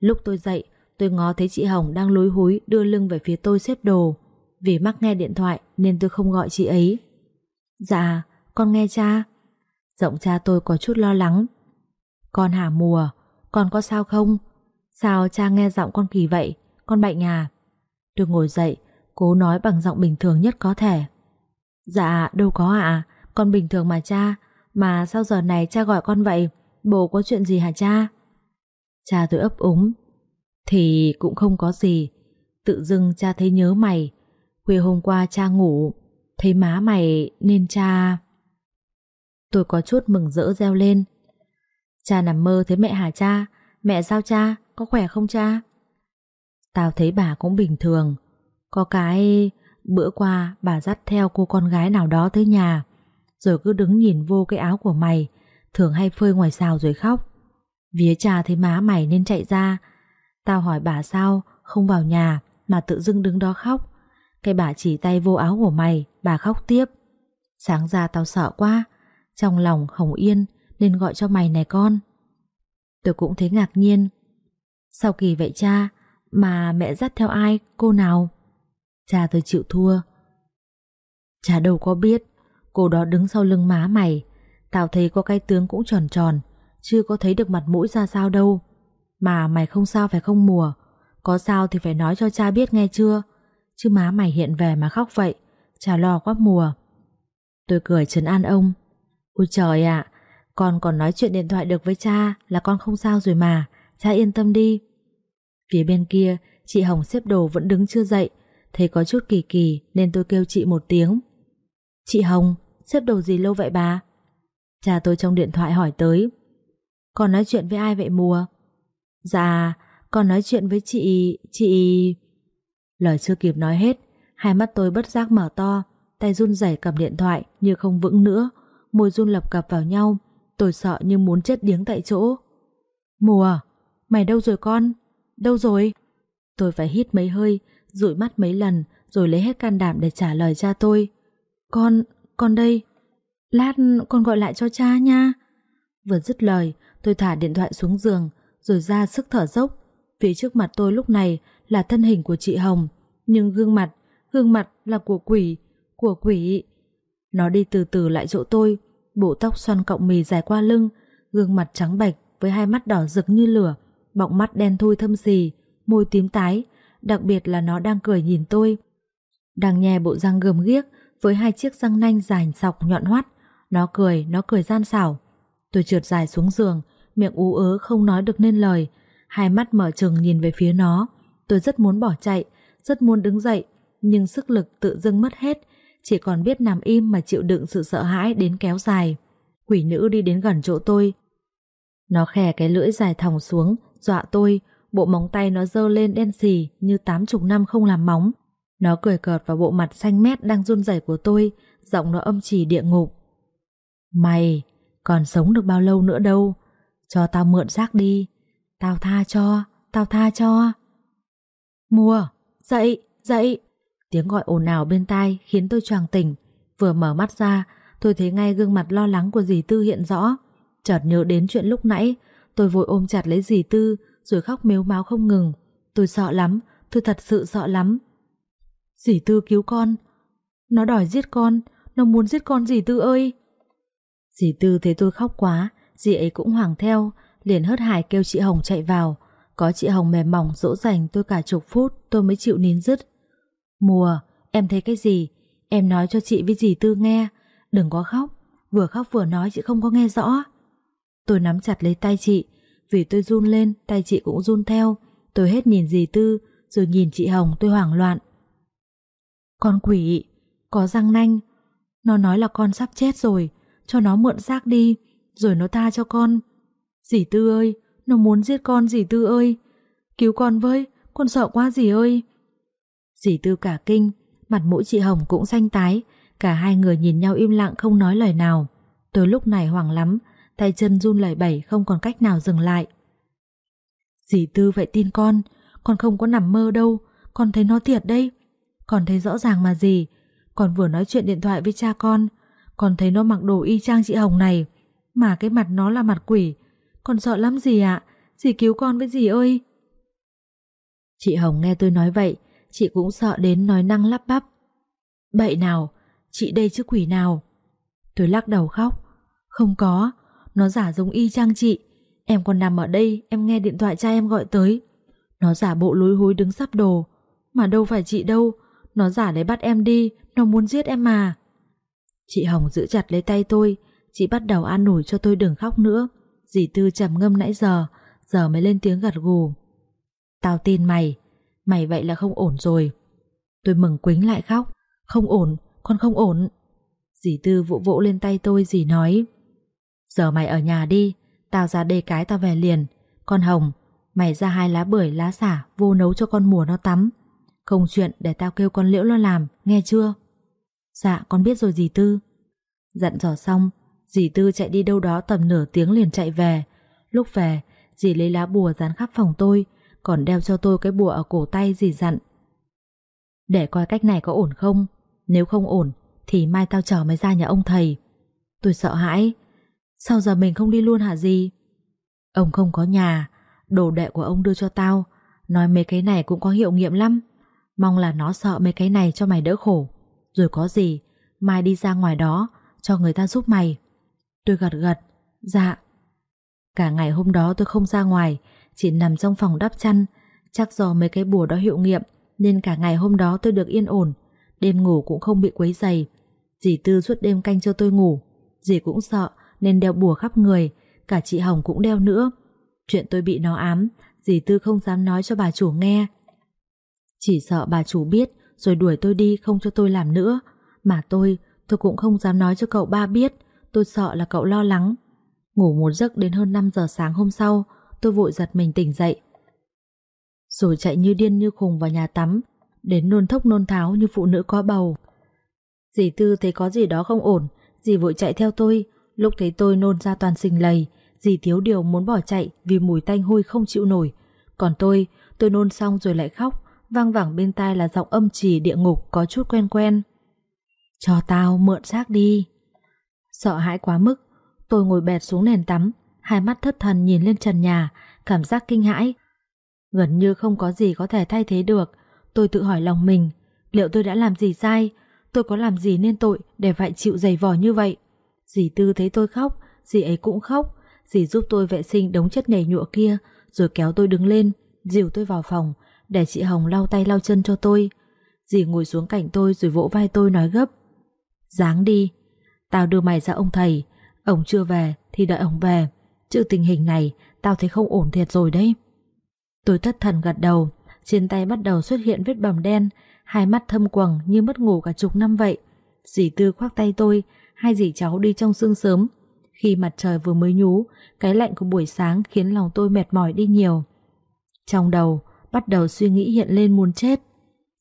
Lúc tôi dậy, tôi ngó thấy chị Hồng đang lúi húi đưa lưng về phía tôi xếp đồ. Vì mắc nghe điện thoại nên tôi không gọi chị ấy. Dạ, con nghe cha. Giọng cha tôi có chút lo lắng. Con hả mùa, con có sao không? Sao cha nghe giọng con kỳ vậy? Con bệnh à? Tôi ngồi dậy, cố nói bằng giọng bình thường nhất có thể. Dạ, đâu có ạ, con bình thường mà cha, mà sao giờ này cha gọi con vậy? Bố có chuyện gì hả cha? Cha tôi ấp úng. Thì cũng không có gì. Tự dưng cha thấy nhớ mày. Khuya hôm qua cha ngủ, thấy má mày nên cha... Tôi có chút mừng rỡ reo lên. Cha nằm mơ thấy mẹ hả cha? Mẹ sao cha? Có khỏe không cha? Tao thấy bà cũng bình thường. Có cái... Bữa qua bà dắt theo cô con gái nào đó tới nhà Rồi cứ đứng nhìn vô cái áo của mày Thường hay phơi ngoài xào rồi khóc Vía cha thấy má mày nên chạy ra Tao hỏi bà sao Không vào nhà Mà tự dưng đứng đó khóc Cái bà chỉ tay vô áo của mày, Bà khóc tiếp Sáng ra tao sợ quá trong lòng hồng yên Nên gọi cho mày này con. Tôi cũng thấy ngạc nhiên. Sao kỳ vậy cha, Mà mẹ dắt theo ai, cô nào? Cha tôi chịu thua. Cha đâu có biết, Cô đó đứng sau lưng má mày. Tao thấy có cái tướng cũng tròn tròn, Chưa có thấy được mặt mũi ra sao đâu. Mà mày không sao phải không mùa? Có sao thì phải nói cho cha biết nghe chưa? Chứ má mày hiện về mà khóc vậy Cha lo quá mùa. Tôi cười trấn an ông. Ôi trời ạ, Con còn nói chuyện điện thoại được với cha Là con không sao rồi mà. Cha yên tâm đi. Phía bên kia, Chị Hồng xếp đồ vẫn đứng chưa dậy. Thấy có chút kỳ kỳ nên tôi kêu chị một tiếng. Chị Hồng, Xếp đồ gì lâu vậy bà? Cha tôi trong điện thoại hỏi tới. Con nói chuyện với ai vậy mùa? Dạ Con nói chuyện với chị Chị Lời chưa kịp nói hết, Hai mắt tôi bất giác mở to, Tay run rẩy cầm điện thoại như không vững nữa. Môi run lập cập vào nhau Tôi sợ như muốn chết điếng tại chỗ Mùa Mày đâu rồi con Đâu rồi Tôi phải hít mấy hơi dụi mắt mấy lần rồi lấy hết can đảm để trả lời cha tôi. Con, con đây. Lát con gọi lại cho cha nha. Vừa dứt lời, tôi thả điện thoại xuống giường rồi ra sức thở dốc. Phía trước mặt tôi lúc này là thân hình của chị Hồng, nhưng gương mặt, gương mặt là của quỷ, của quỷ. Nó đi từ từ lại chỗ tôi, bộ tóc xoăn cọng mì dài qua lưng, gương mặt trắng bạch với hai mắt đỏ rực như lửa, bọng mắt đen thui thâm xì, môi tím tái, đặc biệt là nó đang cười nhìn tôi. Đang nhè bộ răng gườm ghiếc với hai chiếc răng nanh dài sọc nhọn hoắt. Nó cười, nó cười gian xảo. Tôi trượt dài xuống giường, miệng ú ớ không nói được nên lời. Hai mắt mở trừng nhìn về phía nó. Tôi rất muốn bỏ chạy, rất muốn đứng dậy, nhưng sức lực tự dưng mất hết, chỉ còn biết nằm im mà chịu đựng sự sợ hãi đến kéo dài. Quỷ nữ đi đến gần chỗ tôi. Nó khè cái lưỡi dài thòng xuống, dọa tôi, bộ móng tay nó dơ lên đen xì như tám chục năm không làm móng. Nó cười cợt vào bộ mặt xanh mét đang run rẩy của tôi, giọng nó âm trì địa ngục. Mày, còn sống được bao lâu nữa đâu, cho tao mượn xác đi, tao tha cho, tao tha cho. Mùa, dậy, dậy. Tiếng gọi ồn ào bên tai khiến tôi choàng tỉnh, vừa mở mắt ra, tôi thấy ngay gương mặt lo lắng của dì Tư hiện rõ. Chợt nhớ đến chuyện lúc nãy, tôi vội ôm chặt lấy dì Tư, rồi khóc mếu máu không ngừng. Tôi sợ lắm, tôi thật sự sợ lắm. Dì Tư cứu con. Nó đòi giết con, nó muốn giết con dì Tư ơi. Dì Tư thấy tôi khóc quá, dì ấy cũng hoảng theo, liền hớt hải kêu chị Hồng chạy vào. Có chị Hồng mềm mỏng dỗ dành tôi cả chục phút tôi mới chịu nín dứt. Mùa, em thấy cái gì? Em nói cho chị với dì Tư nghe. Đừng có khóc, vừa khóc vừa nói chị không có nghe rõ. Tôi nắm chặt lấy tay chị, vì tôi run lên, tay chị cũng run theo. Tôi hết nhìn dì Tư, rồi nhìn chị Hồng tôi hoảng loạn. Con quỷ, có răng nanh. Nó nói là con sắp chết rồi, cho nó mượn xác đi, rồi nó tha cho con. Dì Tư ơi, nó muốn giết con dì Tư ơi. Cứu con với, con sợ quá dì ơi. Dì Tư cả kinh, mặt mũi chị Hồng cũng xanh tái, cả hai người nhìn nhau im lặng không nói lời nào. Tôi lúc này hoảng lắm, tay chân run lẩy bẩy không còn cách nào dừng lại. Dì Tư vậy tin con, con không có nằm mơ đâu, con thấy nó thiệt đây. Con thấy rõ ràng mà gì, con vừa nói chuyện điện thoại với cha con, con thấy nó mặc đồ y chang chị Hồng này, mà cái mặt nó là mặt quỷ, con sợ lắm gì ạ, dì cứu con với dì ơi. Chị Hồng nghe tôi nói vậy, chị cũng sợ đến nói năng lắp bắp. Bậy nào, chị đây chứ quỷ nào. Tôi lắc đầu khóc. Không có, nó giả giống y chang chị. Em còn nằm ở đây, em nghe điện thoại cha em gọi tới. Nó giả bộ lối hối đứng sắp đồ. Mà đâu phải chị đâu, nó giả để bắt em đi, nó muốn giết em mà. Chị Hồng giữ chặt lấy tay tôi, chị bắt đầu an ủi cho tôi đừng khóc nữa. Dì Tư trầm ngâm nãy giờ, giờ mới lên tiếng gật gù. Tao tin mày, mày vậy là không ổn rồi. Tôi mừng quính lại khóc, không ổn, con không ổn. Dì Tư vỗ vỗ lên tay tôi, dì nói. Giờ mày ở nhà đi, tao ra đê cái tao về liền. Con Hồng, mày ra hai lá bưởi, lá xả, vô nấu cho con mùa nó tắm. Không chuyện để tao kêu con Liễu nó làm, nghe chưa? Dạ, con biết rồi dì Tư. Dặn dò xong, dì Tư chạy đi đâu đó tầm nửa tiếng liền chạy về. Lúc về, dì lấy lá bùa dán khắp phòng tôi, còn đeo cho tôi cái bùa ở cổ tay dì dặn. Để coi cách này có ổn không? Nếu không ổn, thì mai tao chờ mới ra nhà ông thầy. Tôi sợ hãi. Sao giờ mình không đi luôn hả gì Ông không có nhà, đồ đệ của ông đưa cho tao, nói mấy cái này cũng có hiệu nghiệm lắm. Mong là nó sợ mấy cái này cho mày đỡ khổ. Rồi có gì, mai đi ra ngoài đó, cho người ta giúp mày. Tôi gật gật, dạ. Cả ngày hôm đó tôi không ra ngoài, chỉ nằm trong phòng đắp chăn, chắc do mấy cái bùa đó hiệu nghiệm nên cả ngày hôm đó tôi được yên ổn, đêm ngủ cũng không bị quấy dày. Dì Tư suốt đêm canh cho tôi ngủ, dì cũng sợ nên đeo bùa khắp người, cả chị Hồng cũng đeo nữa. Chuyện tôi bị nó ám, dì Tư không dám nói cho bà chủ nghe. Chỉ sợ bà chủ biết rồi đuổi tôi đi không cho tôi làm nữa. Mà tôi, tôi cũng không dám nói cho cậu ba biết, tôi sợ là cậu lo lắng. Ngủ một giấc đến hơn 5 giờ sáng hôm sau, tôi vội giật mình tỉnh dậy. Rồi chạy như điên như khùng vào nhà tắm, đến nôn thốc nôn tháo như phụ nữ có bầu. Dì Tư thấy có gì đó không ổn, dì vội chạy theo tôi, lúc thấy tôi nôn ra toàn sinh lầy, dì thiếu điều muốn bỏ chạy vì mùi tanh hôi không chịu nổi. Còn tôi, tôi nôn xong rồi lại khóc, vang vẳng bên tai là giọng âm trì địa ngục có chút quen quen. Cho tao mượn xác đi. Sợ hãi quá mức, tôi ngồi bẹt xuống nền tắm, hai mắt thất thần nhìn lên trần nhà, cảm giác kinh hãi. Gần như không có gì có thể thay thế được, tôi tự hỏi lòng mình, liệu tôi đã làm gì sai, tôi có làm gì nên tội để phải chịu dày vò như vậy. Dì Tư thấy tôi khóc, dì ấy cũng khóc, dì giúp tôi vệ sinh đống chất nhảy nhụa kia, rồi kéo tôi đứng lên, dìu tôi vào phòng, để chị Hồng lau tay lau chân cho tôi. Dì ngồi xuống cạnh tôi rồi vỗ vai tôi nói gấp. Dáng đi, tao đưa mày ra ông thầy, ông chưa về thì đợi ông về. Chứ tình hình này tao thấy không ổn thiệt rồi đấy. Tôi thất thần gật đầu, trên tay bắt đầu xuất hiện vết bầm đen, hai mắt thâm quầng như mất ngủ cả chục năm vậy. Dì Tư khoác tay tôi, hai dì cháu đi trong sương sớm. Khi mặt trời vừa mới nhú, cái lạnh của buổi sáng khiến lòng tôi mệt mỏi đi nhiều. Trong đầu, bắt đầu suy nghĩ hiện lên muốn chết.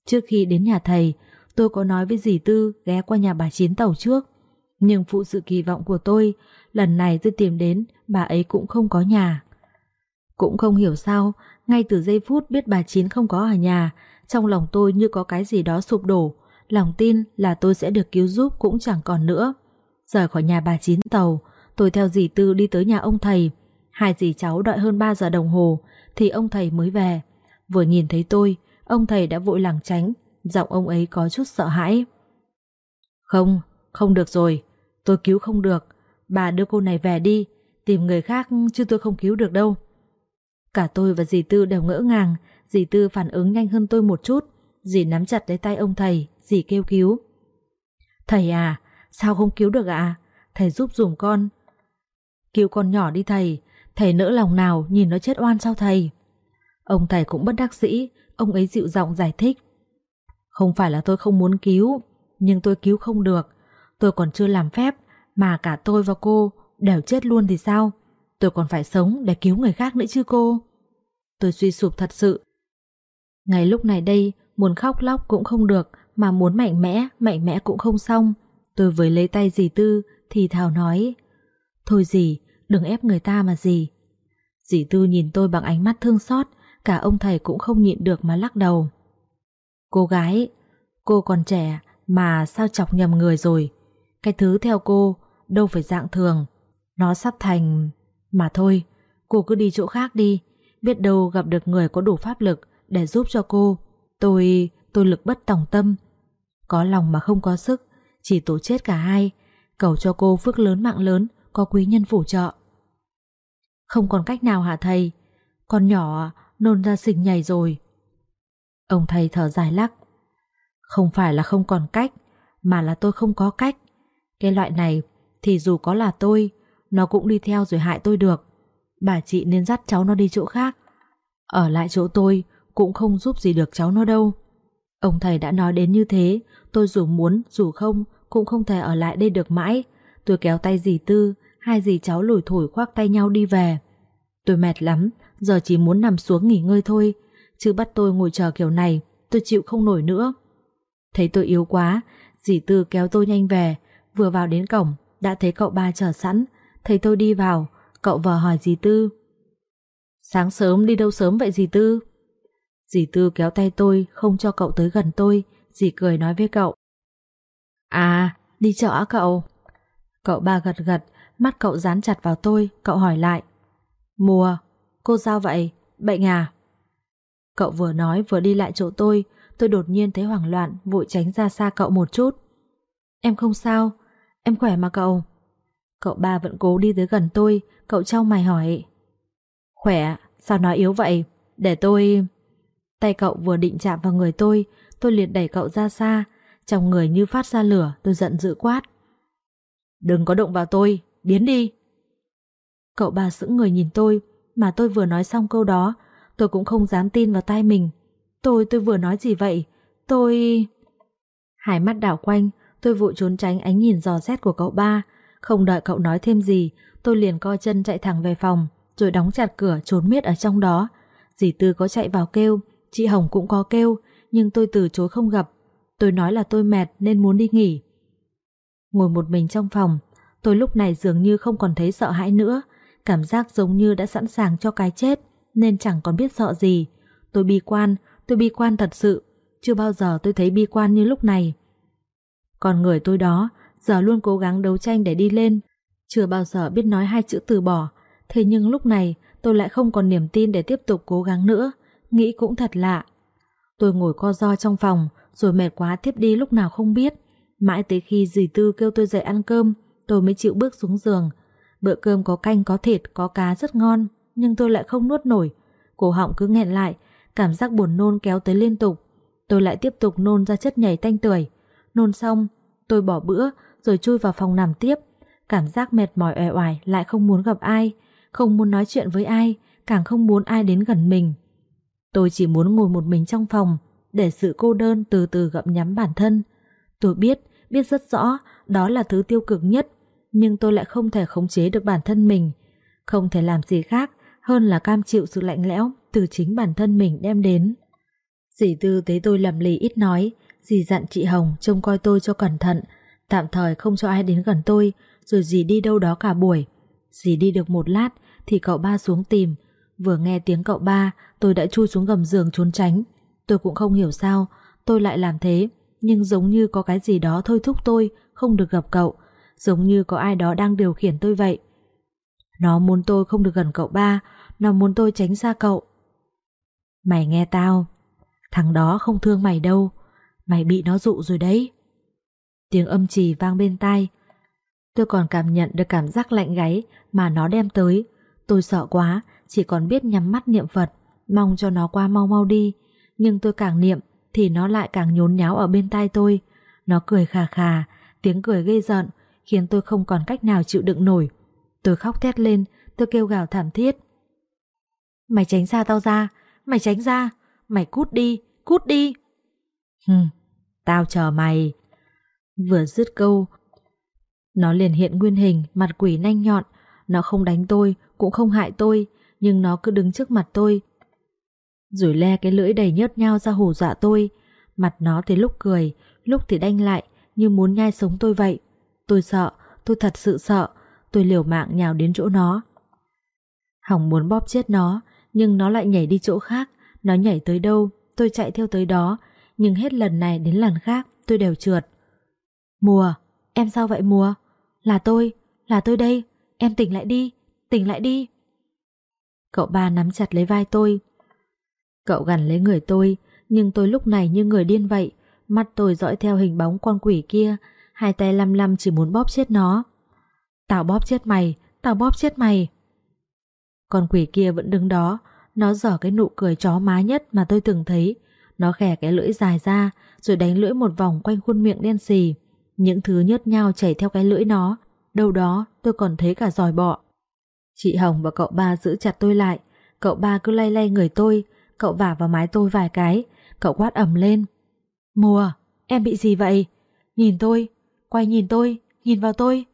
Trước khi đến nhà thầy, tôi có nói với dì Tư ghé qua nhà bà chiến Tàu trước. Nhưng phụ sự kỳ vọng của tôi, lần này tôi tìm đến, bà ấy cũng không có nhà. Cũng không hiểu sao, ngay từ giây phút biết bà Chín không có ở nhà, trong lòng tôi như có cái gì đó sụp đổ, lòng tin là tôi sẽ được cứu giúp cũng chẳng còn nữa. Rời khỏi nhà bà Chín Tàu, tôi theo dì Tư đi tới nhà ông thầy. Hai dì cháu đợi hơn 3 giờ đồng hồ thì ông thầy mới về. Vừa nhìn thấy tôi, ông thầy đã vội lảng tránh, giọng ông ấy có chút sợ hãi. Không, không được rồi, tôi cứu không được, bà đưa cô này về đi, tìm người khác chứ tôi không cứu được đâu. Cả tôi và dì Tư đều ngỡ ngàng, dì Tư phản ứng nhanh hơn tôi một chút, dì nắm chặt lấy tay ông thầy, dì kêu cứu. Thầy à, sao không cứu được ạ? À? Thầy giúp dùm con. Cứu con nhỏ đi thầy, thầy nỡ lòng nào nhìn nó chết oan sao thầy? Ông thầy cũng bất đắc dĩ, ông ấy dịu giọng giải thích. Không phải là tôi không muốn cứu, nhưng tôi cứu không được. Tôi còn chưa làm phép, mà cả tôi và cô đều chết luôn thì sao? Tôi còn phải sống để cứu người khác nữa chứ cô. Tôi suy sụp thật sự. Ngay lúc này đây, muốn khóc lóc cũng không được, mà muốn mạnh mẽ, mạnh mẽ cũng không xong. Tôi với lấy tay dì Tư, thì thào nói. Thôi dì, đừng ép người ta mà dì. Dì Tư nhìn tôi bằng ánh mắt thương xót, cả ông thầy cũng không nhịn được mà lắc đầu. Cô gái, cô còn trẻ mà sao chọc nhầm người rồi. Cái thứ theo cô đâu phải dạng thường, nó sắp thành... Mà thôi, Cô cứ đi chỗ khác đi, biết đâu gặp được người có đủ pháp lực để giúp cho cô. Tôi, tôi lực bất tòng tâm. Có lòng mà không có sức, chỉ tổ chết cả hai. Cầu cho cô phước lớn mạng lớn, có quý nhân phù trợ. Không còn cách nào hả thầy? Con nhỏ nôn ra xình nhảy rồi. Ông thầy thở dài lắc. Không phải là không còn cách, mà là tôi không có cách. Cái loại này thì dù có là tôi, nó cũng đi theo rồi hại tôi được. Bà chị nên dắt cháu nó đi chỗ khác. Ở lại chỗ tôi cũng không giúp gì được cháu nó đâu. Ông thầy đã nói đến như thế, tôi dù muốn dù không cũng không thể ở lại đây được mãi. Tôi kéo tay dì Tư, hai dì cháu lủi thổi khoác tay nhau đi về. Tôi mệt lắm, giờ chỉ muốn nằm xuống nghỉ ngơi thôi, chứ bắt tôi ngồi chờ kiểu này, tôi chịu không nổi nữa. Thấy tôi yếu quá, dì Tư kéo tôi nhanh về, vừa vào đến cổng, đã thấy cậu ba chờ sẵn, thấy tôi đi vào, cậu vờ hỏi dì Tư. Sáng sớm đi đâu sớm vậy dì Tư? Dì Tư kéo tay tôi, không cho cậu tới gần tôi, dì cười nói với cậu. À, đi chợ á cậu? Cậu ba gật gật, mắt cậu dán chặt vào tôi, cậu hỏi lại. Mùa, cô sao vậy? Bệnh à? Cậu vừa nói vừa đi lại chỗ tôi, tôi đột nhiên thấy hoảng loạn, vội tránh ra xa cậu một chút. Em không sao, em khỏe mà cậu. Cậu ba vẫn cố đi tới gần tôi, cậu trao mày hỏi. Khỏe, sao nói yếu vậy? Để tôi... Tay cậu vừa định chạm vào người tôi, tôi liền đẩy cậu ra xa, trong người như phát ra lửa, tôi giận dữ quát. Đừng có động vào tôi, biến đi. Cậu ba sững người nhìn tôi, mà tôi vừa nói xong câu đó, tôi cũng không dám tin vào tai mình. Tôi, tôi vừa nói gì vậy? Tôi... Hai mắt đảo quanh, tôi vội trốn tránh ánh nhìn dò xét của cậu ba. Không đợi cậu nói thêm gì, tôi liền co chân chạy thẳng về phòng, rồi đóng chặt cửa trốn miết ở trong đó. Dì Tư có chạy vào kêu, chị Hồng cũng có kêu, nhưng tôi từ chối không gặp. Tôi nói là tôi mệt nên muốn đi nghỉ. Ngồi một mình trong phòng, tôi lúc này dường như không còn thấy sợ hãi nữa, cảm giác giống như đã sẵn sàng cho cái chết, nên chẳng còn biết sợ gì. Tôi bi quan, tôi bi quan thật sự, chưa bao giờ tôi thấy bi quan như lúc này. Còn người tôi đó, giờ luôn cố gắng đấu tranh để đi lên, chưa bao giờ biết nói hai chữ từ bỏ, thế nhưng lúc này tôi lại không còn niềm tin để tiếp tục cố gắng nữa, nghĩ cũng thật lạ. Tôi ngồi co ro trong phòng, rồi mệt quá tiếp đi lúc nào không biết. Mãi tới khi dì Tư kêu tôi dậy ăn cơm, tôi mới chịu bước xuống giường. Bữa cơm có canh, có thịt, có cá rất ngon, nhưng tôi lại không nuốt nổi. Cổ họng cứ nghẹn lại, cảm giác buồn nôn kéo tới liên tục. Tôi lại tiếp tục nôn ra chất nhảy tanh tưởi. Nôn xong, tôi bỏ bữa rồi chui vào phòng nằm tiếp. Cảm giác mệt mỏi ẻ oải lại không muốn gặp ai, không muốn nói chuyện với ai, càng không muốn ai đến gần mình. Tôi chỉ muốn ngồi một mình trong phòng, để sự cô đơn từ từ gặm nhắm bản thân. Tôi biết, biết rất rõ đó là thứ tiêu cực nhất, nhưng tôi lại không thể khống chế được bản thân mình. Không thể làm gì khác hơn là cam chịu sự lạnh lẽo từ chính bản thân mình đem đến. Dì Tư thấy tôi lầm lì ít nói, dì dặn chị Hồng trông coi tôi cho cẩn thận, tạm thời không cho ai đến gần tôi, rồi dì đi đâu đó cả buổi. Dì đi được một lát thì cậu ba xuống tìm, vừa nghe tiếng cậu ba tôi đã chui xuống gầm giường trốn tránh. Tôi cũng không hiểu sao tôi lại làm thế, nhưng giống như có cái gì đó thôi thúc tôi không được gặp cậu, giống như có ai đó đang điều khiển tôi vậy. Nó muốn tôi không được gần cậu ba, nó muốn tôi tránh xa cậu. Mày nghe tao, thằng đó không thương mày đâu, mày bị nó dụ rồi đấy. Tiếng âm trì vang bên tai. Tôi còn cảm nhận được cảm giác lạnh gáy mà nó đem tới. Tôi sợ quá, chỉ còn biết nhắm mắt niệm Phật, mong cho nó qua mau mau đi. Nhưng tôi càng niệm thì nó lại càng nhốn nháo ở bên tai tôi. Nó cười khà khà, tiếng cười gây giận, khiến tôi không còn cách nào chịu đựng nổi. Tôi khóc thét lên, tôi kêu gào thảm thiết. Mày tránh xa tao ra, mày tránh ra, mày cút đi, cút đi. Hừm, tao chờ mày. Vừa dứt câu, nó liền hiện nguyên hình, mặt quỷ nanh nhọn. Nó không đánh tôi, cũng không hại tôi, nhưng nó cứ đứng trước mặt tôi. Rồi le cái lưỡi đầy nhớt nhau ra hù dọa tôi. Mặt nó thì lúc cười, lúc thì đanh lại, như muốn nhai sống tôi vậy. Tôi sợ, tôi thật sự sợ, tôi liều mạng nhào đến chỗ nó. Hỏng muốn bóp chết nó, nhưng nó lại nhảy đi chỗ khác, nó nhảy tới đâu, tôi chạy theo tới đó, nhưng hết lần này đến lần khác tôi đều trượt. Mùa, em sao vậy Mùa? Là tôi, là tôi đây, em tỉnh lại đi, tỉnh lại đi. cậu ba nắm chặt lấy vai tôi. Cậu gần lấy người tôi, nhưng tôi lúc này như người điên vậy, mắt tôi dõi theo hình bóng con quỷ kia, hai tay lăm lăm chỉ muốn bóp chết nó. Tao bóp chết mày, tao bóp chết mày. Con quỷ kia vẫn đứng đó, nó dở cái nụ cười chó má nhất mà tôi từng thấy. Nó khẻ cái lưỡi dài ra, rồi đánh lưỡi một vòng quanh khuôn miệng đen xì. Những thứ nhớt nhau chảy theo cái lưỡi nó, đâu đó tôi còn thấy cả giòi bọ. Chị Hồng và cậu ba giữ chặt tôi lại, cậu ba cứ lay lay người tôi, cậu vả vào mái tôi vài cái, cậu quát ẩm lên. Mùa, em bị gì vậy? Nhìn tôi, quay nhìn tôi, nhìn vào tôi.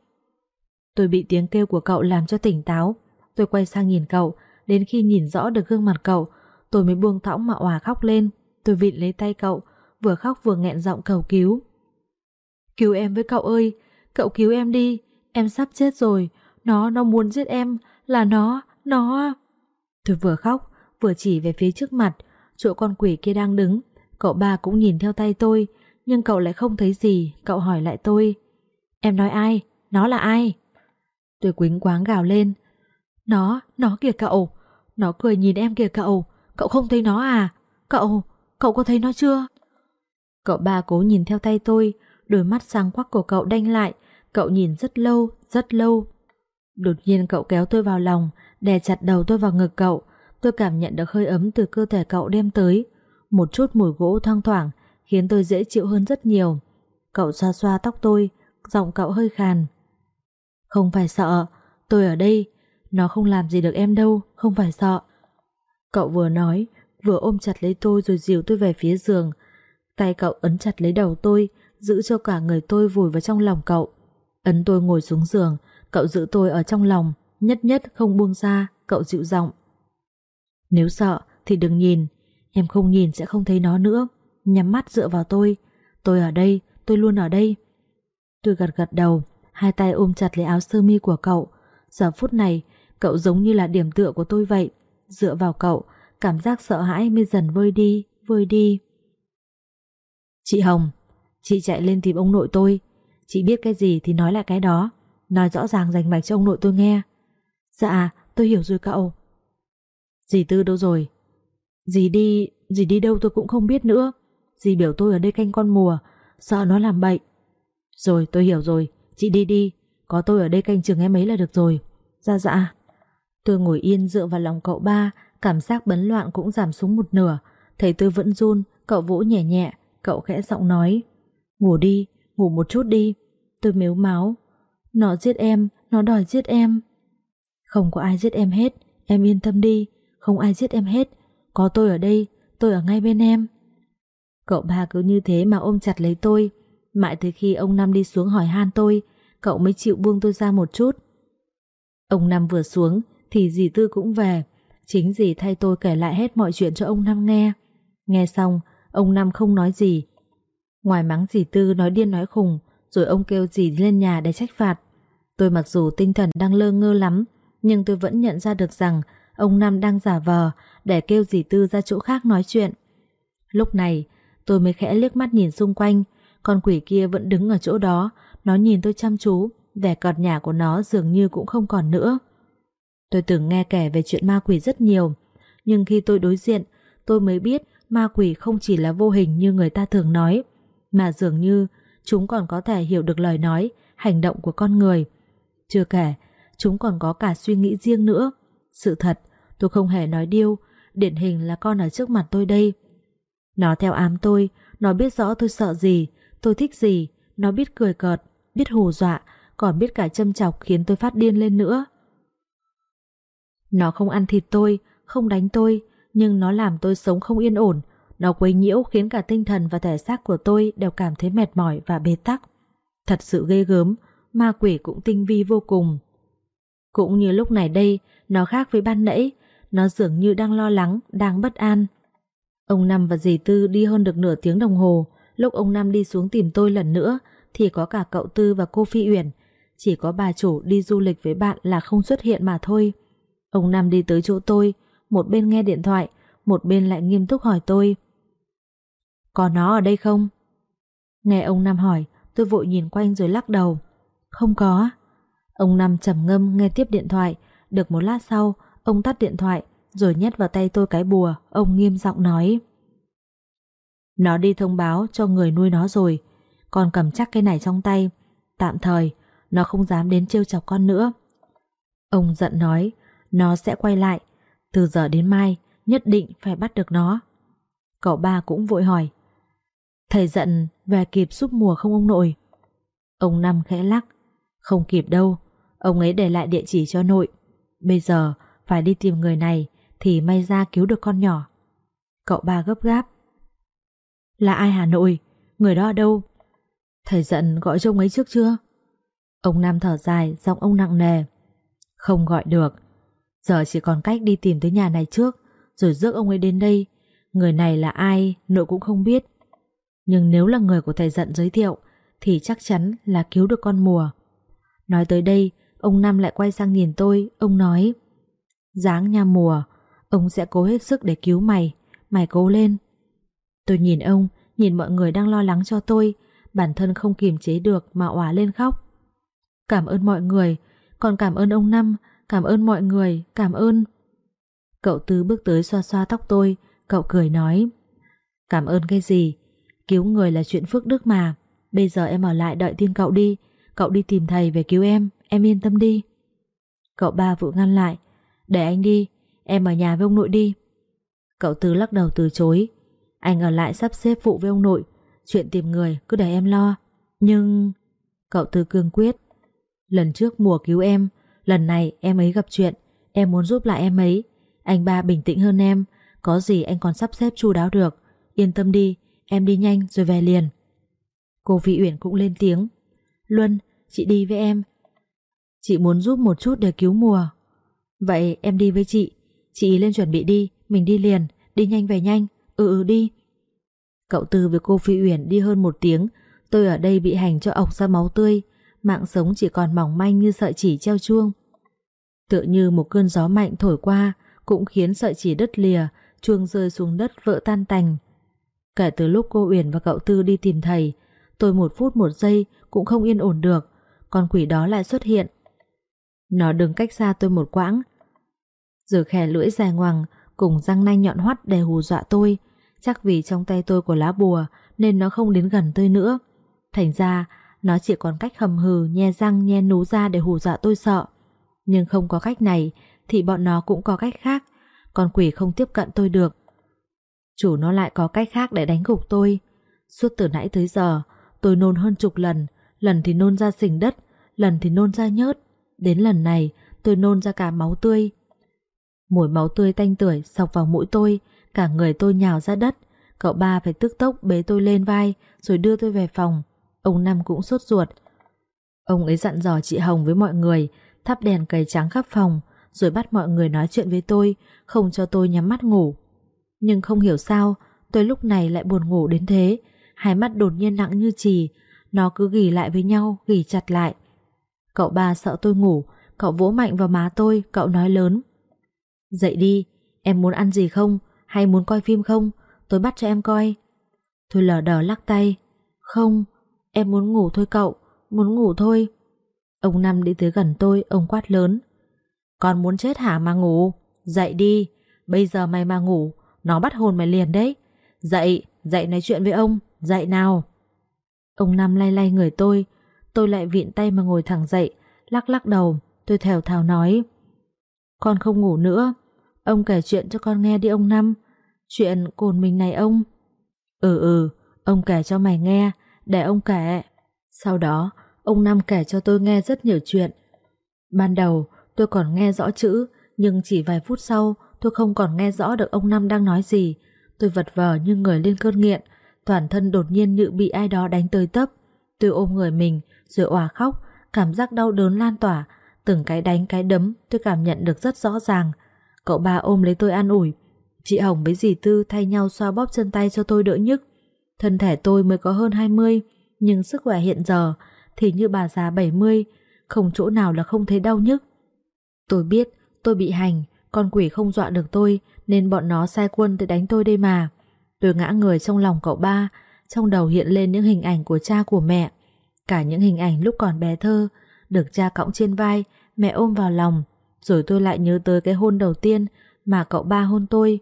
Tôi bị tiếng kêu của cậu làm cho tỉnh táo, tôi quay sang nhìn cậu, đến khi nhìn rõ được gương mặt cậu, tôi mới buông thõng mà òa khóc lên, tôi vịn lấy tay cậu, vừa khóc vừa nghẹn giọng cầu cứu. Cứu em với cậu ơi, cậu cứu em đi, em sắp chết rồi, nó, nó muốn giết em, là nó, nó... Tôi vừa khóc, vừa chỉ về phía trước mặt, chỗ con quỷ kia đang đứng. Cậu ba cũng nhìn theo tay tôi, nhưng cậu lại không thấy gì, cậu hỏi lại tôi. Em nói ai? Nó là ai? Tôi quính quáng gào lên. Nó, nó kìa cậu. Nó cười nhìn em kìa cậu. Cậu không thấy nó à? Cậu, cậu có thấy nó chưa? Cậu ba cố nhìn theo tay tôi, đôi mắt sáng quắc của cậu đanh lại. Cậu nhìn rất lâu, rất lâu. Đột nhiên cậu kéo tôi vào lòng, đè chặt đầu tôi vào ngực cậu. Tôi cảm nhận được hơi ấm từ cơ thể cậu đem tới. Một chút mùi gỗ thoang thoảng khiến tôi dễ chịu hơn rất nhiều. Cậu xoa xoa tóc tôi, giọng cậu hơi khàn. Không phải sợ, tôi ở đây, nó không làm gì được em đâu, không phải sợ. Cậu vừa nói, vừa ôm chặt lấy tôi rồi dìu tôi về phía giường. Tay cậu ấn chặt lấy đầu tôi, giữ cho cả người tôi vùi vào trong lòng cậu. Ấn tôi ngồi xuống giường, cậu giữ tôi ở trong lòng, nhất nhất không buông ra, cậu dịu giọng. Nếu sợ thì đừng nhìn, em không nhìn sẽ không thấy nó nữa. Nhắm mắt dựa vào tôi, tôi ở đây, tôi luôn ở đây. Tôi gật gật đầu, hai tay ôm chặt lấy áo sơ mi của cậu. Giờ phút này, cậu giống như là điểm tựa của tôi vậy. Dựa vào cậu, cảm giác sợ hãi mới dần vơi đi, vơi đi. Chị Hồng, chị chạy lên tìm ông nội tôi. Chị biết cái gì thì nói lại cái đó. Nói rõ ràng rành mạch cho ông nội tôi nghe. Dạ, tôi hiểu rồi cậu. Dì Tư đâu rồi? Dì đi, dì đi đâu tôi cũng không biết nữa. Dì biểu tôi ở đây canh con mùa, sợ nó làm bệnh. Rồi, tôi hiểu rồi, chị đi đi, có tôi ở đây canh chừng em ấy là được rồi. Dạ dạ. Tôi ngồi yên dựa vào lòng cậu ba, cảm giác bấn loạn cũng giảm xuống một nửa. Thấy tôi vẫn run, cậu vỗ nhẹ nhẹ, cậu khẽ giọng nói. Ngủ đi, ngủ một chút đi. Tôi mếu máu. Nó giết em, nó đòi giết em. Không có ai giết em hết, em yên tâm đi, không ai giết em hết. Có tôi ở đây, tôi ở ngay bên em. Cậu ba cứ như thế mà ôm chặt lấy tôi. Mãi tới khi ông Năm đi xuống hỏi han tôi, cậu mới chịu buông tôi ra một chút. Ông Năm vừa xuống thì dì Tư cũng về. Chính dì thay tôi kể lại hết mọi chuyện cho ông Năm nghe. Nghe xong, ông Năm không nói gì. Ngoài mắng dì Tư nói điên nói khùng, rồi ông kêu dì lên nhà để trách phạt. Tôi mặc dù tinh thần đang lơ ngơ lắm, nhưng tôi vẫn nhận ra được rằng ông Năm đang giả vờ để kêu dì Tư ra chỗ khác nói chuyện. Lúc này, tôi mới khẽ liếc mắt nhìn xung quanh, con quỷ kia vẫn đứng ở chỗ đó, nó nhìn tôi chăm chú, vẻ cọt nhả của nó dường như cũng không còn nữa. Tôi từng nghe kể về chuyện ma quỷ rất nhiều, nhưng khi tôi đối diện, tôi mới biết ma quỷ không chỉ là vô hình như người ta thường nói, mà dường như chúng còn có thể hiểu được lời nói, hành động của con người. Chưa kể, chúng còn có cả suy nghĩ riêng nữa. Sự thật, tôi không hề nói điêu, điển hình là con ở trước mặt tôi đây. Nó theo ám tôi, nó biết rõ tôi sợ gì, tôi thích gì, nó biết cười cợt, biết hù dọa, còn biết cả châm chọc khiến tôi phát điên lên nữa. Nó không ăn thịt tôi, không đánh tôi, nhưng nó làm tôi sống không yên ổn. Nó quấy nhiễu khiến cả tinh thần và thể xác của tôi đều cảm thấy mệt mỏi và bế tắc. Thật sự ghê gớm, ma quỷ cũng tinh vi vô cùng. Cũng như lúc này đây, nó khác với ban nãy, nó dường như đang lo lắng, đang bất an. Ông Năm và dì Tư đi hơn được nửa tiếng đồng hồ, lúc ông Năm đi xuống tìm tôi lần nữa thì có cả cậu Tư và cô Phi Uyển. Chỉ có bà chủ đi du lịch với bạn là không xuất hiện mà thôi. Ông nam đi tới chỗ tôi, một bên nghe điện thoại, một bên lại nghiêm túc hỏi tôi. Có nó ở đây không? Nghe ông nam hỏi, tôi vội nhìn quanh rồi lắc đầu. Không có. Ông nam trầm ngâm nghe tiếp điện thoại, được một lát sau, ông tắt điện thoại, rồi nhét vào tay tôi cái bùa, ông nghiêm giọng nói. Nó đi thông báo cho người nuôi nó rồi, con cầm chắc cái này trong tay, tạm thời, nó không dám đến trêu chọc con nữa. Ông giận nói, nó sẽ quay lại, từ giờ đến mai, nhất định phải bắt được nó. Cậu ba cũng vội hỏi, thầy giận về kịp giúp mùa không ông nội? Ông Năm khẽ lắc, không kịp đâu, ông ấy để lại địa chỉ cho nội. Bây giờ phải đi tìm người này thì may ra cứu được con nhỏ. Cậu ba gấp gáp. Là ai Hà Nội? Người đó ở đâu? Thầy giận gọi cho ông ấy trước chưa? Ông Nam thở dài, giọng ông nặng nề. Không gọi được. Giờ chỉ còn cách đi tìm tới nhà này trước, rồi rước ông ấy đến đây. Người này là ai, nội cũng không biết. Nhưng nếu là người của thầy giận giới thiệu, thì chắc chắn là cứu được con mùa. Nói tới đây, ông Nam lại quay sang nhìn tôi, ông nói Giáng nha mùa, ông sẽ cố hết sức để cứu mày, mày cố lên. Tôi nhìn ông, nhìn mọi người đang lo lắng cho tôi, bản thân không kiềm chế được mà òa lên khóc. Cảm ơn mọi người, còn cảm ơn ông Năm, cảm ơn mọi người, cảm ơn. Cậu Tư bước tới xoa xoa tóc tôi, cậu cười nói Cảm ơn cái gì? Cứu người là chuyện phước đức mà. Bây giờ em ở lại đợi tin cậu đi, cậu đi tìm thầy về cứu em, em yên tâm đi. Cậu ba vụ ngăn lại, để anh đi, em ở nhà với ông nội đi. Cậu Tư lắc đầu từ chối, anh ở lại sắp xếp vụ với ông nội, chuyện tìm người cứ để em lo. Nhưng... Cậu Tư cương quyết, lần trước mùa cứu em, lần này em ấy gặp chuyện, em muốn giúp lại em ấy. Anh ba bình tĩnh hơn em, có gì anh còn sắp xếp chu đáo được. Yên tâm đi, em đi nhanh rồi về liền. Cô Vĩ Uyển cũng lên tiếng. Luân, chị đi với em. Chị muốn giúp một chút để cứu mùa. Vậy em đi với chị. Chị lên chuẩn bị đi, mình đi liền, đi nhanh về nhanh. Ừ ừ đi. Cậu Tư với cô Phi Uyển đi hơn một tiếng, tôi ở đây bị hành cho ọc ra máu tươi, mạng sống chỉ còn mỏng manh như sợi chỉ treo chuông. Tựa như một cơn gió mạnh thổi qua, cũng khiến sợi chỉ đứt lìa, chuông rơi xuống đất vỡ tan tành. Kể từ lúc cô Uyển và cậu Tư đi tìm thầy, tôi một phút một giây cũng không yên ổn được, con quỷ đó lại xuất hiện. Nó đứng cách xa tôi một quãng, Giờ khè lưỡi dài ngoằng cùng răng nanh nhọn hoắt để hù dọa tôi, chắc vì trong tay tôi có lá bùa nên nó không đến gần tôi nữa. Thành ra, nó chỉ còn cách hầm hừ nhe răng nhe nú ra để hù dọa tôi sợ. Nhưng không có cách này thì bọn nó cũng có cách khác, con quỷ không tiếp cận tôi được. Chủ nó lại có cách khác để đánh gục tôi. Suốt từ nãy tới giờ, tôi nôn hơn chục lần, lần thì nôn ra sình đất, lần thì nôn ra nhớt. Đến lần này, tôi nôn ra cả máu tươi. Mùi máu tươi tanh tưởi sọc vào mũi tôi, cả người tôi nhào ra đất. Cậu ba phải tức tốc bế tôi lên vai, rồi đưa tôi về phòng. Ông Năm cũng sốt ruột. Ông ấy dặn dò chị Hồng với mọi người, thắp đèn cầy trắng khắp phòng, rồi bắt mọi người nói chuyện với tôi, không cho tôi nhắm mắt ngủ. Nhưng không hiểu sao, tôi lúc này lại buồn ngủ đến thế, hai mắt đột nhiên nặng như trì, nó cứ ghi lại với nhau, ghi chặt lại. Cậu ba sợ tôi ngủ, cậu vỗ mạnh vào má tôi, cậu nói lớn. Dậy đi, em muốn ăn gì không? Hay muốn coi phim không? Tôi bắt cho em coi. Tôi lờ đờ lắc tay. Không, em muốn ngủ thôi cậu, muốn ngủ thôi. Ông Năm đi tới gần tôi, ông quát lớn. Con muốn chết hả mà ngủ? Dậy đi, bây giờ mày mà ngủ, nó bắt hồn mày liền đấy. Dậy, dậy nói chuyện với ông, dậy nào. Ông Năm lay lay người tôi, tôi lại viện tay mà ngồi thẳng dậy, lắc lắc đầu, tôi thèo thào nói. Con không ngủ nữa, ông kể chuyện cho con nghe đi ông Năm. Chuyện cồn mình này ông. Ừ ừ, ông kể cho mày nghe, để ông kể. Sau đó, ông Năm kể cho tôi nghe rất nhiều chuyện. Ban đầu, tôi còn nghe rõ chữ, nhưng chỉ vài phút sau, tôi không còn nghe rõ được ông Năm đang nói gì. Tôi vật vờ như người lên cơn nghiện, toàn thân đột nhiên như bị ai đó đánh tới tấp. Tôi ôm người mình, rồi òa khóc, cảm giác đau đớn lan tỏa, từng cái đánh cái đấm tôi cảm nhận được rất rõ ràng. Cậu ba ôm lấy tôi an ủi, chị Hồng với dì Tư thay nhau xoa bóp chân tay cho tôi đỡ nhức. Thân thể tôi mới có hơn 20, nhưng sức khỏe hiện giờ thì như bà già 70, không chỗ nào là không thấy đau nhức. Tôi biết tôi bị hành, con quỷ không dọa được tôi nên bọn nó sai quân tới đánh tôi đây mà. Tôi ngã người trong lòng cậu ba, trong đầu hiện lên những hình ảnh của cha của mẹ. Cả những hình ảnh lúc còn bé thơ, được cha cõng trên vai, mẹ ôm vào lòng. Rồi tôi lại nhớ tới cái hôn đầu tiên mà cậu ba hôn tôi.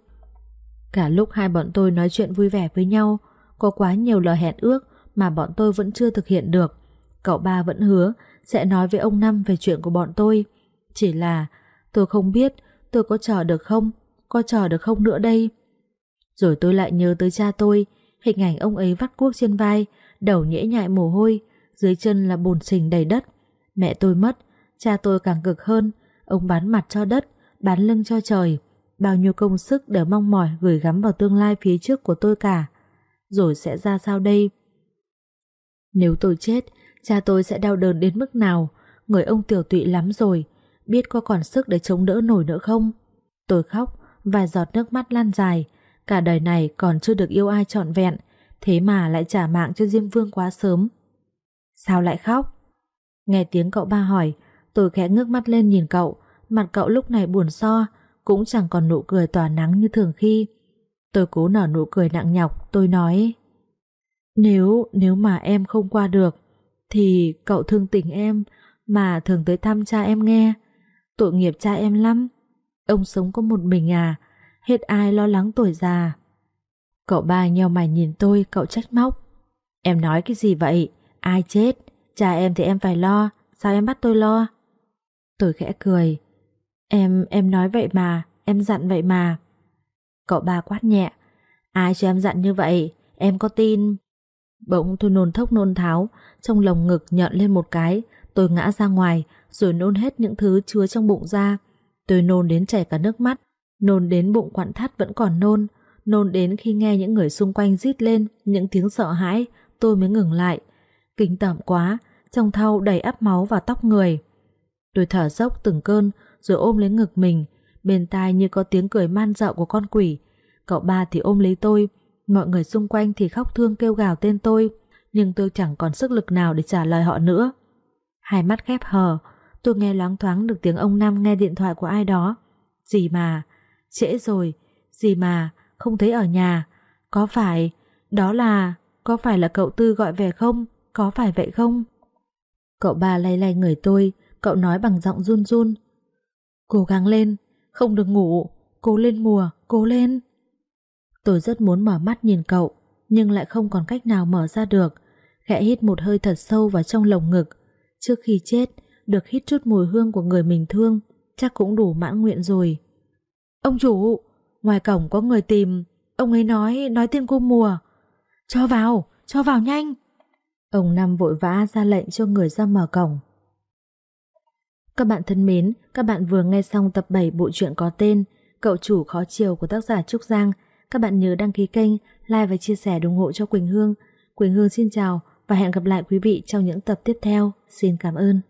Cả lúc hai bọn tôi nói chuyện vui vẻ với nhau, có quá nhiều lời hẹn ước mà bọn tôi vẫn chưa thực hiện được. Cậu ba vẫn hứa sẽ nói với ông Năm về chuyện của bọn tôi. Chỉ là tôi không biết tôi có chờ được không, có chờ được không nữa đây. Rồi tôi lại nhớ tới cha tôi, hình ảnh ông ấy vắt cuốc trên vai, đầu nhễ nhại mồ hôi, dưới chân là bùn sình đầy đất. Mẹ tôi mất, cha tôi càng cực hơn, ông bán mặt cho đất, bán lưng cho trời. Bao nhiêu công sức đều mong mỏi gửi gắm vào tương lai phía trước của tôi cả. Rồi sẽ ra sao đây? Nếu tôi chết, cha tôi sẽ đau đớn đến mức nào? Người ông tiểu tụy lắm rồi, biết có còn sức để chống đỡ nổi nữa không? Tôi khóc, vài giọt nước mắt lan dài. Cả đời này còn chưa được yêu ai trọn vẹn, thế mà lại trả mạng cho Diêm Vương quá sớm. Sao lại khóc? Nghe tiếng cậu ba hỏi, tôi khẽ ngước mắt lên nhìn cậu, mặt cậu lúc này buồn so, cũng chẳng còn nụ cười tỏa nắng như thường khi. Tôi cố nở nụ cười nặng nhọc, tôi nói Nếu, nếu mà em không qua được, thì cậu thương tình em mà thường tới thăm cha em nghe. Tội nghiệp cha em lắm. Ông sống có một mình à, hết ai lo lắng tuổi già. Cậu ba nheo mày nhìn tôi, cậu trách móc. Em nói cái gì vậy? Ai chết? Cha em thì em phải lo, sao em bắt tôi lo? Tôi khẽ cười. Em, em nói vậy mà, em dặn vậy mà. Cậu ba quát nhẹ. Ai cho em dặn như vậy? Em có tin? Bỗng tôi nôn thốc nôn tháo, trong lồng ngực nhận lên một cái, tôi ngã ra ngoài, rồi nôn hết những thứ chứa trong bụng ra. Tôi nôn đến chảy cả nước mắt, nôn đến bụng quặn thắt vẫn còn nôn, nôn đến khi nghe những người xung quanh rít lên những tiếng sợ hãi, tôi mới ngừng lại. Kinh tởm quá, trong thau đầy áp máu và tóc người. Tôi thở dốc từng cơn, rồi ôm lấy ngực mình, bên tai như có tiếng cười man dạo của con quỷ. Cậu ba thì ôm lấy tôi, mọi người xung quanh thì khóc thương kêu gào tên tôi, nhưng tôi chẳng còn sức lực nào để trả lời họ nữa. Hai mắt khép hờ, tôi nghe loáng thoáng được tiếng ông Năm nghe điện thoại của ai đó. Gì mà, trễ rồi, gì mà, không thấy ở nhà, có phải, đó là, có phải là cậu Tư gọi về không, có phải vậy không? Cậu ba lay lay người tôi, cậu nói bằng giọng run run. Cố gắng lên, không được ngủ, cố lên mùa, cố lên. Tôi rất muốn mở mắt nhìn cậu, nhưng lại không còn cách nào mở ra được. Khẽ hít một hơi thật sâu vào trong lồng ngực. Trước khi chết, được hít chút mùi hương của người mình thương, chắc cũng đủ mãn nguyện rồi. Ông chủ, ngoài cổng có người tìm, ông ấy nói, nói tiên cô mùa. Cho vào, cho vào nhanh. Ông Năm vội vã ra lệnh cho người ra mở cổng. Các bạn thân mến, các bạn vừa nghe xong tập 7 bộ truyện có tên Cậu chủ khó chiều của tác giả Trúc Giang. Các bạn nhớ đăng ký kênh, like và chia sẻ ủng hộ cho Quỳnh Hương. Quỳnh Hương xin chào và hẹn gặp lại quý vị trong những tập tiếp theo. Xin cảm ơn.